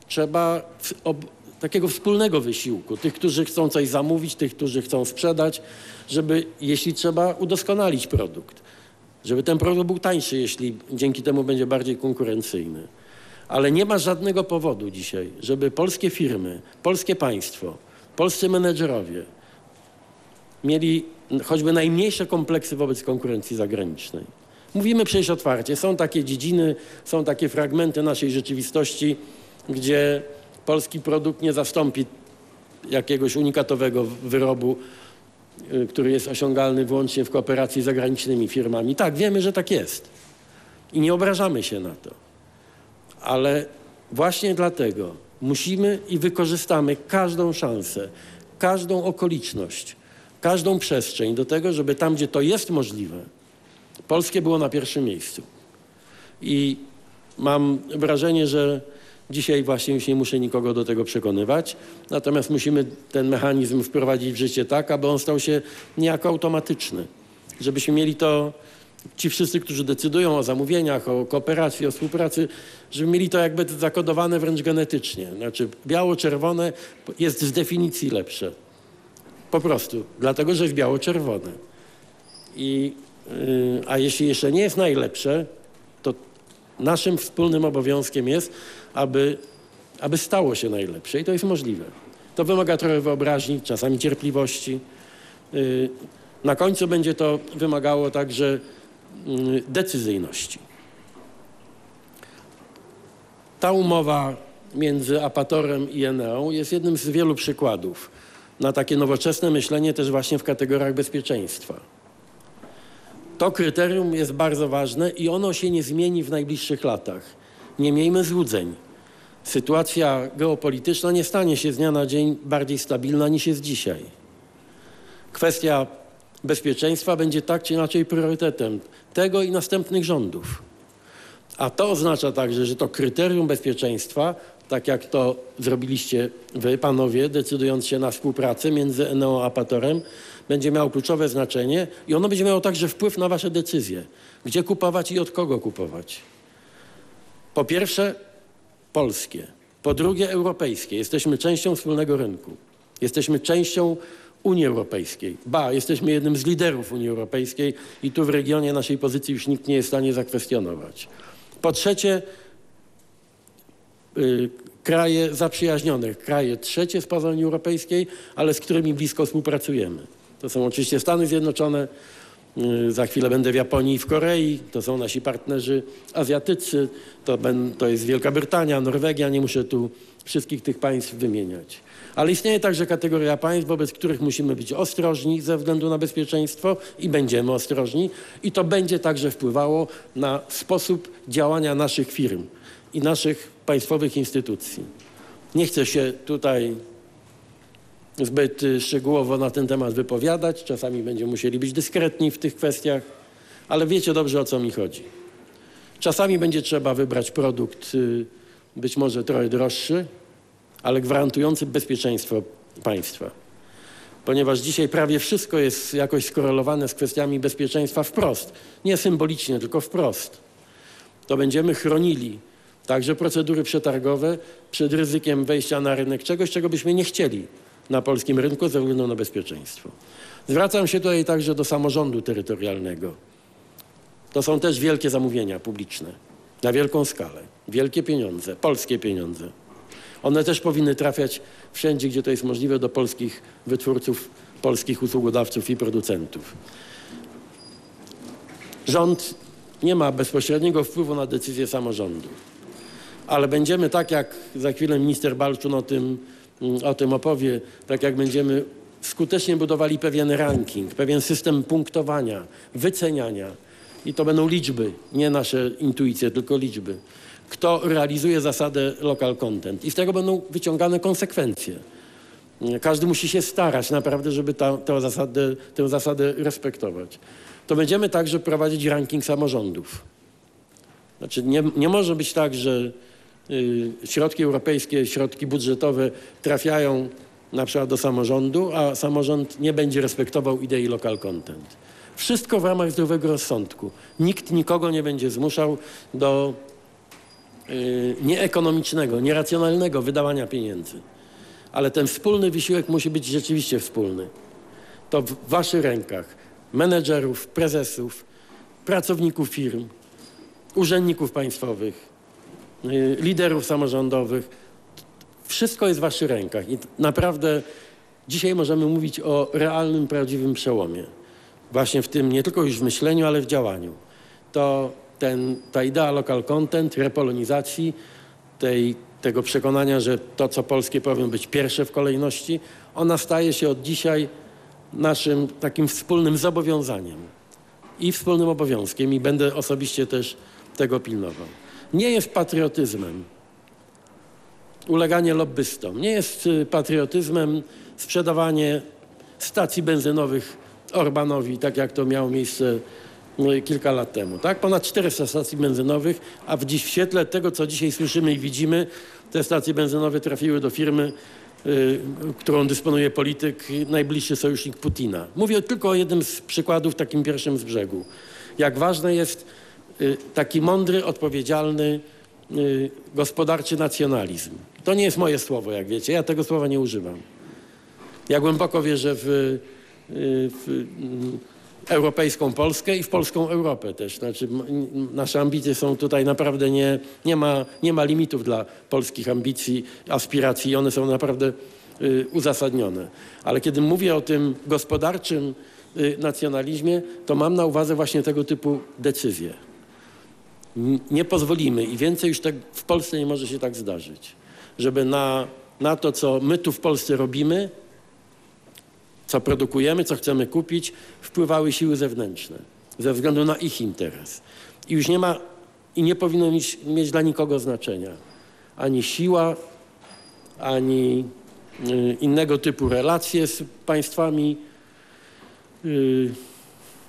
Trzeba ob, takiego wspólnego wysiłku, tych, którzy chcą coś zamówić, tych, którzy chcą sprzedać, żeby, jeśli trzeba, udoskonalić produkt. Żeby ten produkt był tańszy, jeśli dzięki temu będzie bardziej konkurencyjny. Ale nie ma żadnego powodu dzisiaj, żeby polskie firmy, polskie państwo, polscy menedżerowie mieli choćby najmniejsze kompleksy wobec konkurencji zagranicznej. Mówimy przecież otwarcie. Są takie dziedziny, są takie fragmenty naszej rzeczywistości, gdzie polski produkt nie zastąpi jakiegoś unikatowego wyrobu, y, który jest osiągalny wyłącznie w kooperacji z zagranicznymi firmami. Tak, wiemy, że tak jest. I nie obrażamy się na to. Ale właśnie dlatego musimy i wykorzystamy każdą szansę, każdą okoliczność, każdą przestrzeń do tego, żeby tam, gdzie to jest możliwe, polskie było na pierwszym miejscu. I mam wrażenie, że Dzisiaj właśnie już nie muszę nikogo do tego przekonywać, natomiast musimy ten mechanizm wprowadzić w życie tak, aby on stał się niejako automatyczny. Żebyśmy mieli to, ci wszyscy, którzy decydują o zamówieniach, o kooperacji, o współpracy, żeby mieli to jakby zakodowane wręcz genetycznie. Znaczy biało-czerwone jest z definicji lepsze. Po prostu, dlatego że jest biało-czerwone. I, yy, a jeśli jeszcze nie jest najlepsze, to naszym wspólnym obowiązkiem jest, aby, aby stało się najlepsze i to jest możliwe. To wymaga trochę wyobraźni, czasami cierpliwości. Yy, na końcu będzie to wymagało także decyzyjności. Ta umowa między Apatorem i Eneą jest jednym z wielu przykładów na takie nowoczesne myślenie też właśnie w kategoriach bezpieczeństwa. To kryterium jest bardzo ważne i ono się nie zmieni w najbliższych latach. Nie miejmy złudzeń. Sytuacja geopolityczna nie stanie się z dnia na dzień bardziej stabilna niż jest dzisiaj. Kwestia bezpieczeństwa będzie tak czy inaczej priorytetem tego i następnych rządów. A to oznacza także, że to kryterium bezpieczeństwa, tak jak to zrobiliście wy, panowie, decydując się na współpracę między Eneo a Apatorem, będzie miało kluczowe znaczenie i ono będzie miało także wpływ na wasze decyzje. Gdzie kupować i od kogo kupować. Po pierwsze polskie, po drugie europejskie. Jesteśmy częścią wspólnego rynku. Jesteśmy częścią Unii Europejskiej. Ba, jesteśmy jednym z liderów Unii Europejskiej i tu w regionie naszej pozycji już nikt nie jest w stanie zakwestionować. Po trzecie, y, kraje zaprzyjaźnione, kraje trzecie spoza Unii Europejskiej, ale z którymi blisko współpracujemy. To są oczywiście Stany Zjednoczone, y, za chwilę będę w Japonii i w Korei, to są nasi partnerzy azjatyccy, to, ben, to jest Wielka Brytania, Norwegia, nie muszę tu wszystkich tych państw wymieniać. Ale istnieje także kategoria państw, wobec których musimy być ostrożni ze względu na bezpieczeństwo i będziemy ostrożni i to będzie także wpływało na sposób działania naszych firm i naszych państwowych instytucji. Nie chcę się tutaj zbyt y, szczegółowo na ten temat wypowiadać. Czasami będziemy musieli być dyskretni w tych kwestiach, ale wiecie dobrze o co mi chodzi. Czasami będzie trzeba wybrać produkt y, być może trochę droższy, ale gwarantujący bezpieczeństwo państwa. Ponieważ dzisiaj prawie wszystko jest jakoś skorelowane z kwestiami bezpieczeństwa wprost. Nie symbolicznie, tylko wprost. To będziemy chronili także procedury przetargowe przed ryzykiem wejścia na rynek czegoś, czego byśmy nie chcieli na polskim rynku ze względu na bezpieczeństwo. Zwracam się tutaj także do samorządu terytorialnego. To są też wielkie zamówienia publiczne, na wielką skalę, wielkie pieniądze, polskie pieniądze. One też powinny trafiać wszędzie, gdzie to jest możliwe, do polskich wytwórców, polskich usługodawców i producentów. Rząd nie ma bezpośredniego wpływu na decyzje samorządu, ale będziemy tak, jak za chwilę minister Balczun o tym, o tym opowie, tak jak będziemy skutecznie budowali pewien ranking, pewien system punktowania, wyceniania. I to będą liczby, nie nasze intuicje, tylko liczby kto realizuje zasadę local content. I z tego będą wyciągane konsekwencje. Każdy musi się starać naprawdę, żeby ta, tę, zasadę, tę zasadę respektować. To będziemy także prowadzić ranking samorządów. Znaczy nie, nie może być tak, że y, środki europejskie, środki budżetowe trafiają na przykład do samorządu, a samorząd nie będzie respektował idei local content. Wszystko w ramach zdrowego rozsądku. Nikt nikogo nie będzie zmuszał do nieekonomicznego, nieracjonalnego wydawania pieniędzy. Ale ten wspólny wysiłek musi być rzeczywiście wspólny. To w waszych rękach, menedżerów, prezesów, pracowników firm, urzędników państwowych, y, liderów samorządowych. Wszystko jest w waszych rękach i naprawdę dzisiaj możemy mówić o realnym, prawdziwym przełomie. Właśnie w tym, nie tylko już w myśleniu, ale w działaniu. To ten, ta idea local content, repolonizacji, tej, tego przekonania, że to, co polskie powinno być pierwsze w kolejności, ona staje się od dzisiaj naszym takim wspólnym zobowiązaniem i wspólnym obowiązkiem i będę osobiście też tego pilnował. Nie jest patriotyzmem uleganie lobbystom. Nie jest y, patriotyzmem sprzedawanie stacji benzynowych Orbanowi, tak jak to miało miejsce kilka lat temu. Tak? Ponad 400 stacji benzynowych, a w, dziś, w świetle tego, co dzisiaj słyszymy i widzimy, te stacje benzynowe trafiły do firmy y, którą dysponuje polityk, najbliższy sojusznik Putina. Mówię tylko o jednym z przykładów, takim pierwszym z brzegu. Jak ważny jest y, taki mądry, odpowiedzialny, y, gospodarczy nacjonalizm. To nie jest moje słowo, jak wiecie. Ja tego słowa nie używam. Ja głęboko wierzę w, y, w mm, europejską Polskę i w polską Europę też. Znaczy, nasze ambicje są tutaj naprawdę nie, nie, ma, nie ma limitów dla polskich ambicji, aspiracji. One są naprawdę y, uzasadnione. Ale kiedy mówię o tym gospodarczym y, nacjonalizmie, to mam na uwadze właśnie tego typu decyzje. Nie pozwolimy i więcej już tak w Polsce nie może się tak zdarzyć, żeby na, na to, co my tu w Polsce robimy, co produkujemy, co chcemy kupić, wpływały siły zewnętrzne ze względu na ich interes. I już nie ma i nie powinno mieć, mieć dla nikogo znaczenia ani siła, ani y, innego typu relacje z państwami, y,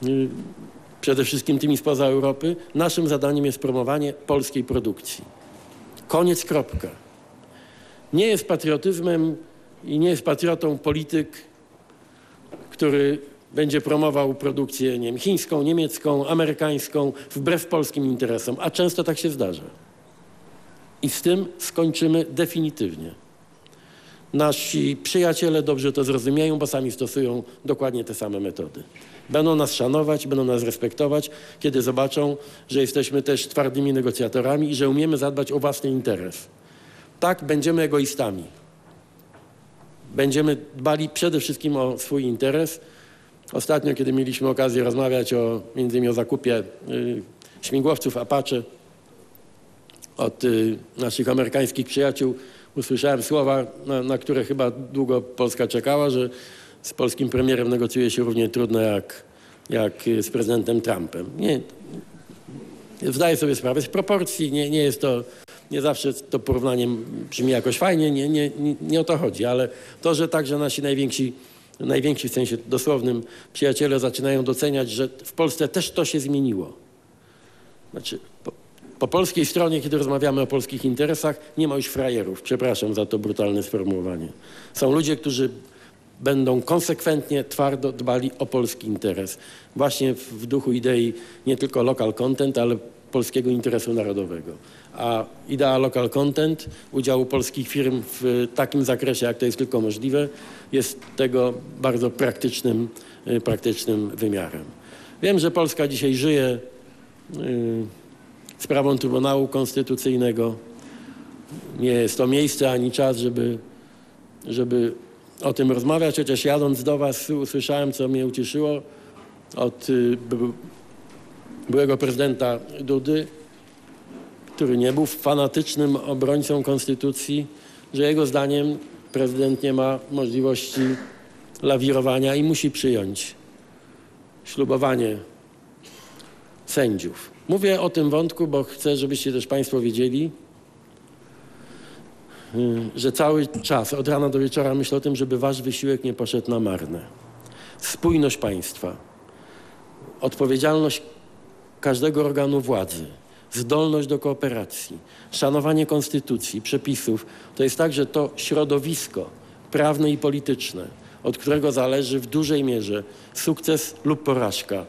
y, przede wszystkim tymi spoza Europy. Naszym zadaniem jest promowanie polskiej produkcji. Koniec, kropka. Nie jest patriotyzmem i nie jest patriotą polityk, który będzie promował produkcję nie wiem, chińską, niemiecką, amerykańską wbrew polskim interesom, a często tak się zdarza. I z tym skończymy definitywnie. Nasi przyjaciele dobrze to zrozumieją, bo sami stosują dokładnie te same metody. Będą nas szanować, będą nas respektować, kiedy zobaczą, że jesteśmy też twardymi negocjatorami i że umiemy zadbać o własny interes. Tak, będziemy egoistami. Będziemy dbali przede wszystkim o swój interes. Ostatnio, kiedy mieliśmy okazję rozmawiać o, między innymi o zakupie y, śmigłowców Apache od y, naszych amerykańskich przyjaciół, usłyszałem słowa, na, na które chyba długo Polska czekała, że z polskim premierem negocjuje się równie trudno jak, jak y, z prezydentem Trumpem. Nie, zdaję sobie sprawę z proporcji, nie, nie jest to, nie zawsze to porównanie brzmi jakoś fajnie, nie, nie, nie, nie o to chodzi, ale to, że także nasi najwięksi, najwięksi w sensie dosłownym przyjaciele zaczynają doceniać, że w Polsce też to się zmieniło. Znaczy, po, po polskiej stronie, kiedy rozmawiamy o polskich interesach, nie ma już frajerów. Przepraszam za to brutalne sformułowanie. Są ludzie, którzy będą konsekwentnie, twardo dbali o polski interes. Właśnie w, w duchu idei nie tylko local content, ale polskiego interesu narodowego. A idea local content, udziału polskich firm w takim zakresie, jak to jest tylko możliwe, jest tego bardzo praktycznym, y, praktycznym wymiarem. Wiem, że Polska dzisiaj żyje y, sprawą Trybunału Konstytucyjnego. Nie jest to miejsce ani czas, żeby, żeby o tym rozmawiać, chociaż jadąc do Was usłyszałem, co mnie ucieszyło od y, byłego prezydenta Dudy, który nie był fanatycznym obrońcą konstytucji, że jego zdaniem prezydent nie ma możliwości lawirowania i musi przyjąć ślubowanie sędziów. Mówię o tym wątku, bo chcę, żebyście też Państwo wiedzieli, y, że cały czas, od rana do wieczora myślę o tym, żeby Wasz wysiłek nie poszedł na marne. Spójność państwa, odpowiedzialność każdego organu władzy, zdolność do kooperacji, szanowanie konstytucji, przepisów, to jest także to środowisko prawne i polityczne, od którego zależy w dużej mierze sukces lub porażka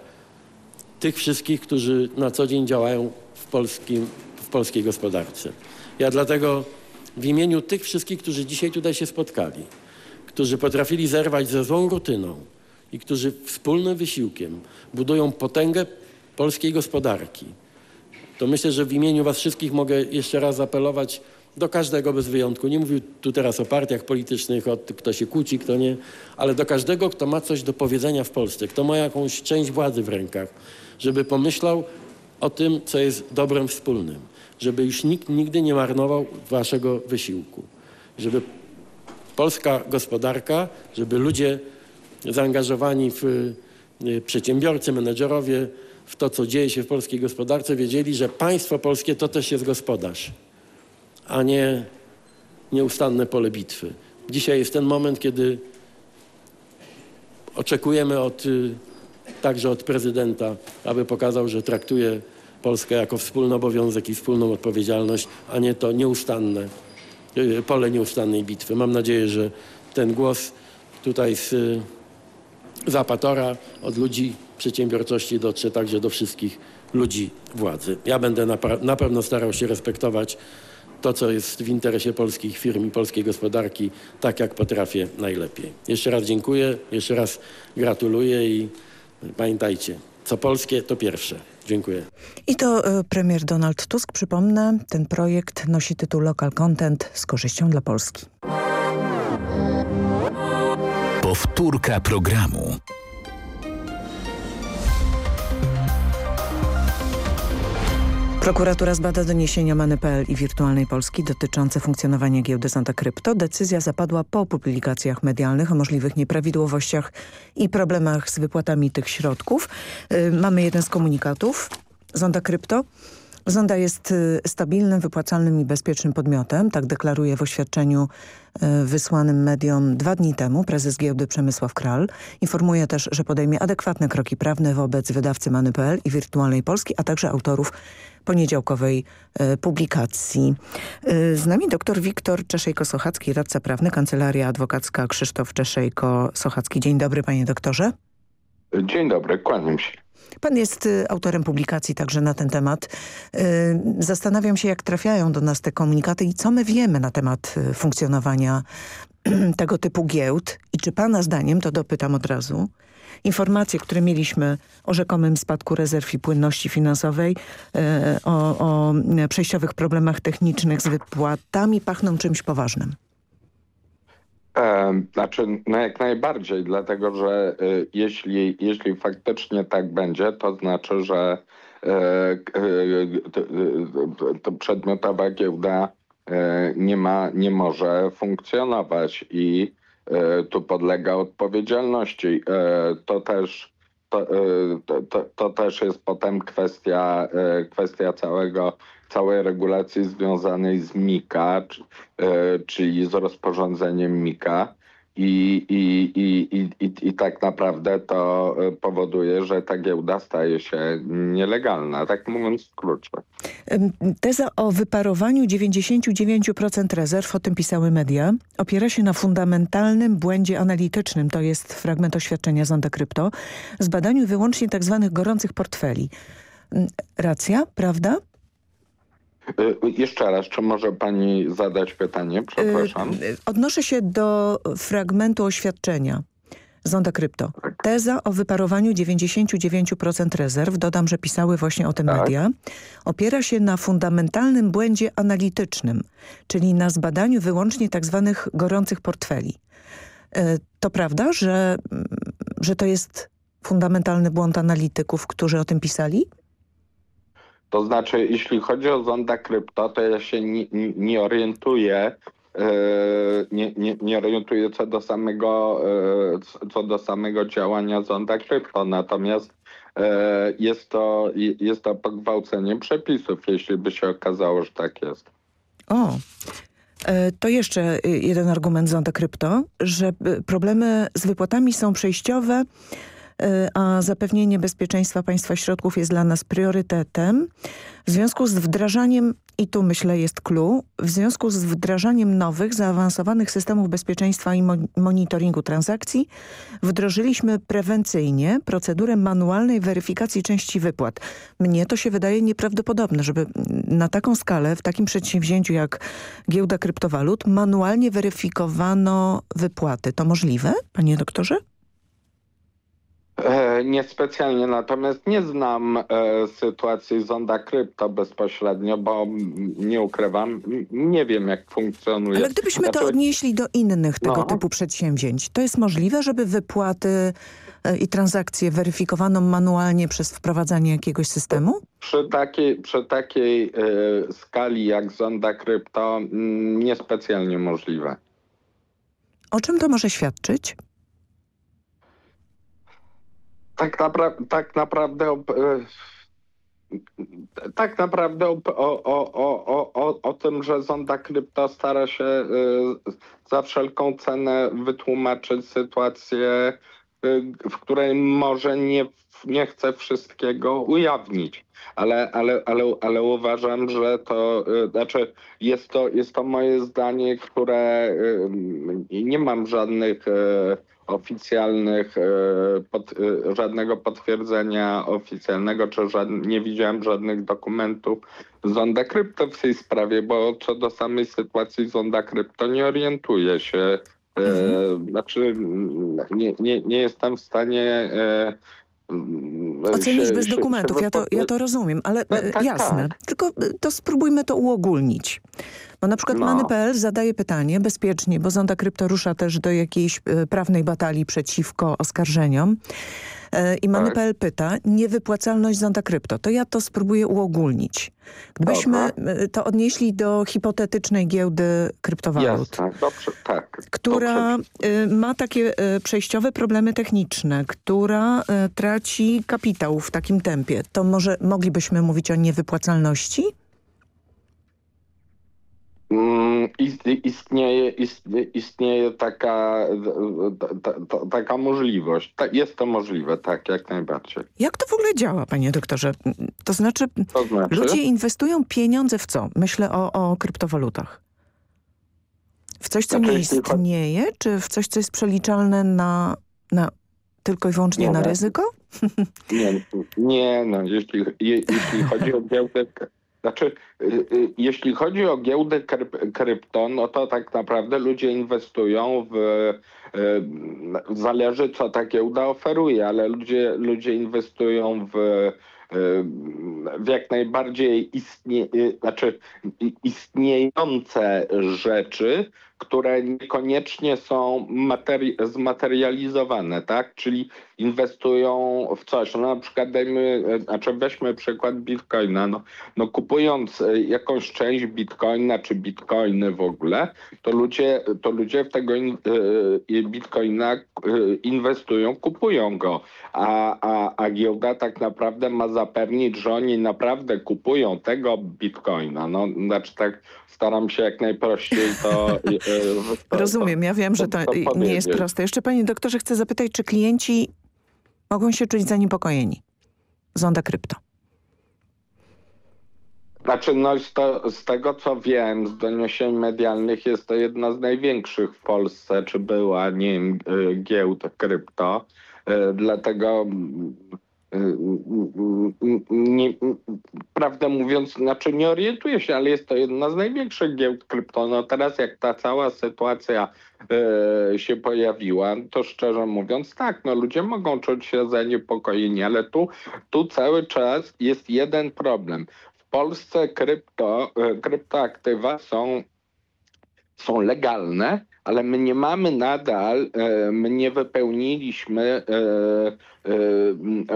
tych wszystkich, którzy na co dzień działają w, polskim, w polskiej gospodarce. Ja dlatego w imieniu tych wszystkich, którzy dzisiaj tutaj się spotkali, którzy potrafili zerwać ze złą rutyną i którzy wspólnym wysiłkiem budują potęgę polskiej gospodarki, to myślę, że w imieniu Was wszystkich mogę jeszcze raz apelować do każdego bez wyjątku. Nie mówię tu teraz o partiach politycznych, o kto się kłóci, kto nie, ale do każdego, kto ma coś do powiedzenia w Polsce, kto ma jakąś część władzy w rękach, żeby pomyślał o tym, co jest dobrem wspólnym, żeby już nikt nigdy nie marnował Waszego wysiłku, żeby polska gospodarka, żeby ludzie zaangażowani w y, przedsiębiorcy, menedżerowie, w to, co dzieje się w polskiej gospodarce, wiedzieli, że państwo polskie to też jest gospodarz, a nie nieustanne pole bitwy. Dzisiaj jest ten moment, kiedy oczekujemy od, y, także od prezydenta, aby pokazał, że traktuje Polskę jako wspólny obowiązek i wspólną odpowiedzialność, a nie to nieustanne y, pole nieustannej bitwy. Mam nadzieję, że ten głos tutaj z y, Zapatora od ludzi przedsiębiorczości dotrze także do wszystkich ludzi władzy. Ja będę na, na pewno starał się respektować to, co jest w interesie polskich firm i polskiej gospodarki, tak jak potrafię najlepiej. Jeszcze raz dziękuję, jeszcze raz gratuluję i pamiętajcie, co polskie to pierwsze. Dziękuję. I to e, premier Donald Tusk, przypomnę, ten projekt nosi tytuł Local Content z korzyścią dla Polski. Powtórka programu. Prokuratura zbada doniesienia Many.pl i Wirtualnej Polski dotyczące funkcjonowania giełdy Santa Krypto. Decyzja zapadła po publikacjach medialnych o możliwych nieprawidłowościach i problemach z wypłatami tych środków. Yy, mamy jeden z komunikatów. Zonda Krypto Zonda jest y, stabilnym, wypłacalnym i bezpiecznym podmiotem, tak deklaruje w oświadczeniu y, wysłanym mediom dwa dni temu prezes giełdy Przemysław Kral. Informuje też, że podejmie adekwatne kroki prawne wobec wydawcy Many.pl i Wirtualnej Polski, a także autorów poniedziałkowej y, publikacji. Z nami dr Wiktor Czeszejko-Sochacki, radca prawny, Kancelaria Adwokacka Krzysztof Czeszejko-Sochacki. Dzień dobry panie doktorze. Dzień dobry, kłaniam się. Pan jest y, autorem publikacji także na ten temat. Y, zastanawiam się, jak trafiają do nas te komunikaty i co my wiemy na temat y, funkcjonowania (clears throat) tego typu giełd i czy pana zdaniem, to dopytam od razu, informacje, które mieliśmy o rzekomym spadku rezerw i płynności finansowej, o, o przejściowych problemach technicznych z wypłatami pachną czymś poważnym. Znaczy, no jak najbardziej, dlatego że y, jeśli, jeśli faktycznie tak będzie, to znaczy, że e, e, to przedmiotowa giełda e, nie ma, nie może funkcjonować i tu podlega odpowiedzialności. To też, to, to, to też jest potem kwestia, kwestia całego całej regulacji związanej z MIKA, e, czyli z rozporządzeniem MIKA. I, i, i, i, I tak naprawdę to e, powoduje, że ta giełda staje się nielegalna, tak mówiąc w skrócie. Teza o wyparowaniu 99% rezerw, o tym pisały media, opiera się na fundamentalnym błędzie analitycznym, to jest fragment oświadczenia Zonda Krypto, zbadaniu wyłącznie tak zwanych gorących portfeli. Racja, prawda? Y, jeszcze raz, czy może pani zadać pytanie? Przepraszam. Y, odnoszę się do fragmentu oświadczenia. Zonda Krypto. Tak. Teza o wyparowaniu 99% rezerw, dodam, że pisały właśnie o tym tak. media, opiera się na fundamentalnym błędzie analitycznym, czyli na zbadaniu wyłącznie tak zwanych gorących portfeli. Y, to prawda, że, że to jest fundamentalny błąd analityków, którzy o tym pisali? To znaczy, jeśli chodzi o zonda krypto, to ja się nie, nie orientuję, e, nie, nie, nie orientuję co do samego, e, co do samego działania zonda krypto. Natomiast e, jest to, jest to pogwałcenie przepisów, jeśli by się okazało, że tak jest. O, to jeszcze jeden argument zonda krypto, że problemy z wypłatami są przejściowe, a zapewnienie bezpieczeństwa państwa środków jest dla nas priorytetem. W związku z wdrażaniem, i tu myślę jest clue, w związku z wdrażaniem nowych, zaawansowanych systemów bezpieczeństwa i monitoringu transakcji wdrożyliśmy prewencyjnie procedurę manualnej weryfikacji części wypłat. Mnie to się wydaje nieprawdopodobne, żeby na taką skalę, w takim przedsięwzięciu jak giełda kryptowalut, manualnie weryfikowano wypłaty. To możliwe, panie doktorze? E, niespecjalnie, natomiast nie znam e, sytuacji zonda krypto bezpośrednio, bo nie ukrywam, nie wiem jak funkcjonuje. Ale gdybyśmy to znaczy- odnieśli do innych tego no. typu przedsięwzięć, to jest możliwe, żeby wypłaty e, i transakcje weryfikowano manualnie przez wprowadzanie jakiegoś systemu? Przy takiej, przy takiej skali jak zonda krypto niespecjalnie możliwe. O czym to może świadczyć? Tak, napra tak naprawdę o, tak naprawdę o, o, o, o, o tym, że zonda krypto stara się za wszelką cenę wytłumaczyć sytuację w której może nie, nie chcę wszystkiego ujawnić. Ale, ale, ale, ale uważam, że to znaczy jest to, jest to moje zdanie, które nie mam żadnych oficjalnych, pod, żadnego potwierdzenia oficjalnego, czy nie widziałem żadnych dokumentów Zonda Krypto w tej sprawie, bo co do samej sytuacji Zonda Krypto nie orientuję się Mhm. Znaczy, nie, nie, nie jestem w stanie e, Ocenić się, bez dokumentów, ja to, ja to rozumiem, ale no, tak, jasne. Tak. Tylko to spróbujmy to uogólnić. Bo na przykład no. Many.pl zadaje pytanie bezpiecznie, bo Zonda Krypto rusza też do jakiejś prawnej batalii przeciwko oskarżeniom. E, I Many.pl pyta, niewypłacalność zonda krypto. To ja to spróbuję uogólnić. Gdybyśmy e, to odnieśli do hipotetycznej giełdy kryptowalut, Jasne. Dobrze, tak. która Dobrze. E, ma takie przejściowe problemy techniczne, która traci kapitał w takim tempie, to może moglibyśmy mówić o niewypłacalności? Mm, istnieje, istnieje, taka, ta, ta, taka możliwość. Jest to możliwe, tak, jak najbardziej. Jak to w ogóle działa, panie doktorze? To znaczy, to znaczy? ludzie inwestują pieniądze w co? Myślę o, o kryptowalutach. W coś, co znaczy, nie istnieje, czy w coś, co jest przeliczalne na, na tylko i wyłącznie nie, na ryzyko? Nie, nie no, jeśli, je, jeśli chodzi o (laughs) giełdę znaczy, y, y, jeśli chodzi o giełdę krypto, no to tak naprawdę ludzie inwestują w, y, zależy co ta giełda oferuje, ale ludzie, ludzie inwestują w, w jak najbardziej istnie, znaczy istniejące rzeczy, które niekoniecznie są materi zmaterializowane, tak? Czyli inwestują w coś. No na przykład dajmy, znaczy weźmy przykład bitcoina. No, no kupując e, jakąś część bitcoina czy bitcoiny w ogóle, to ludzie, to ludzie w tego in, e, bitcoina e, inwestują, kupują go. A, a, a giełda tak naprawdę ma zapewnić, że oni naprawdę kupują tego bitcoina. No, znaczy tak staram się jak najprościej to... to Rozumiem, ja wiem, że to, to nie jest proste. Jeszcze panie doktorze chcę zapytać, czy klienci mogą się czuć zaniepokojeni z Onda Krypto? Znaczy, no z, to, z tego co wiem, z doniesień medialnych jest to jedna z największych w Polsce, czy była, nie wiem, y, giełd krypto. Y, dlatego nie, prawdę mówiąc, znaczy nie orientuję się, ale jest to jedna z największych giełd krypto. No teraz jak ta cała sytuacja e, się pojawiła, to szczerze mówiąc tak, no ludzie mogą czuć się zaniepokojeni, ale tu, tu cały czas jest jeden problem. W Polsce krypto, e, kryptoaktywa są, są legalne, ale my nie mamy nadal, e, my nie wypełniliśmy e,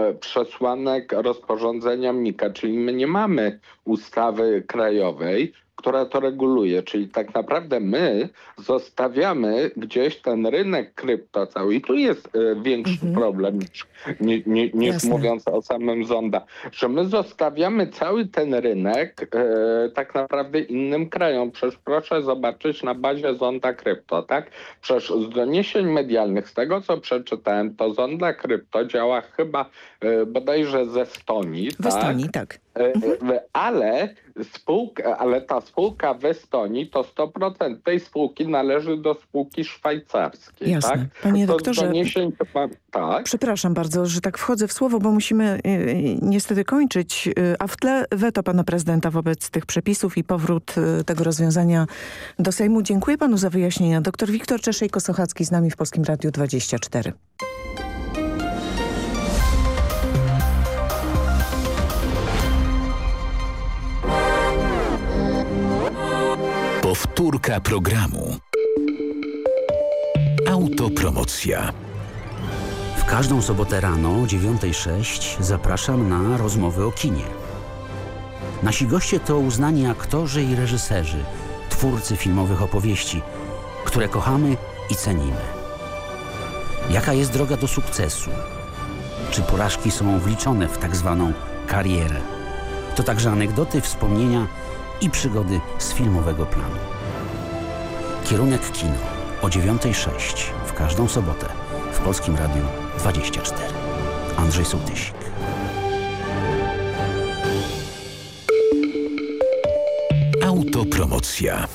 e, przesłanek rozporządzenia MIKA, czyli my nie mamy ustawy krajowej, która to reguluje. Czyli tak naprawdę my zostawiamy gdzieś ten rynek krypto cały i tu jest y, większy mhm. problem niż, niż mówiąc o samym Zonda, że my zostawiamy cały ten rynek y, tak naprawdę innym krajom. Przecież proszę zobaczyć na bazie Zonda Krypto, tak? Przecież z doniesień medialnych, z tego co przeczytałem, to Zonda Krypto działa chyba y, bodajże ze Estonii. W tak? Estonii, tak. Mhm. Ale spółka, ale ta spółka w Estonii to 100% tej spółki należy do spółki szwajcarskiej. Jasne. Tak? Panie to doktorze, tak? przepraszam bardzo, że tak wchodzę w słowo, bo musimy y, niestety kończyć, a w tle weto pana prezydenta wobec tych przepisów i powrót tego rozwiązania do Sejmu. Dziękuję panu za wyjaśnienia. Doktor Wiktor Czeszej-Kosochacki z nami w Polskim Radiu 24. Powtórka programu. Autopromocja. W każdą sobotę rano o 9.06 zapraszam na rozmowy o kinie. Nasi goście to uznani aktorzy i reżyserzy, twórcy filmowych opowieści, które kochamy i cenimy. Jaka jest droga do sukcesu? Czy porażki są wliczone w tak zwaną karierę? To także anegdoty, wspomnienia i przygody z filmowego planu. Kierunek kino o 9.06 w każdą sobotę w Polskim Radiu 24. Andrzej Sołtysik. Autopromocja.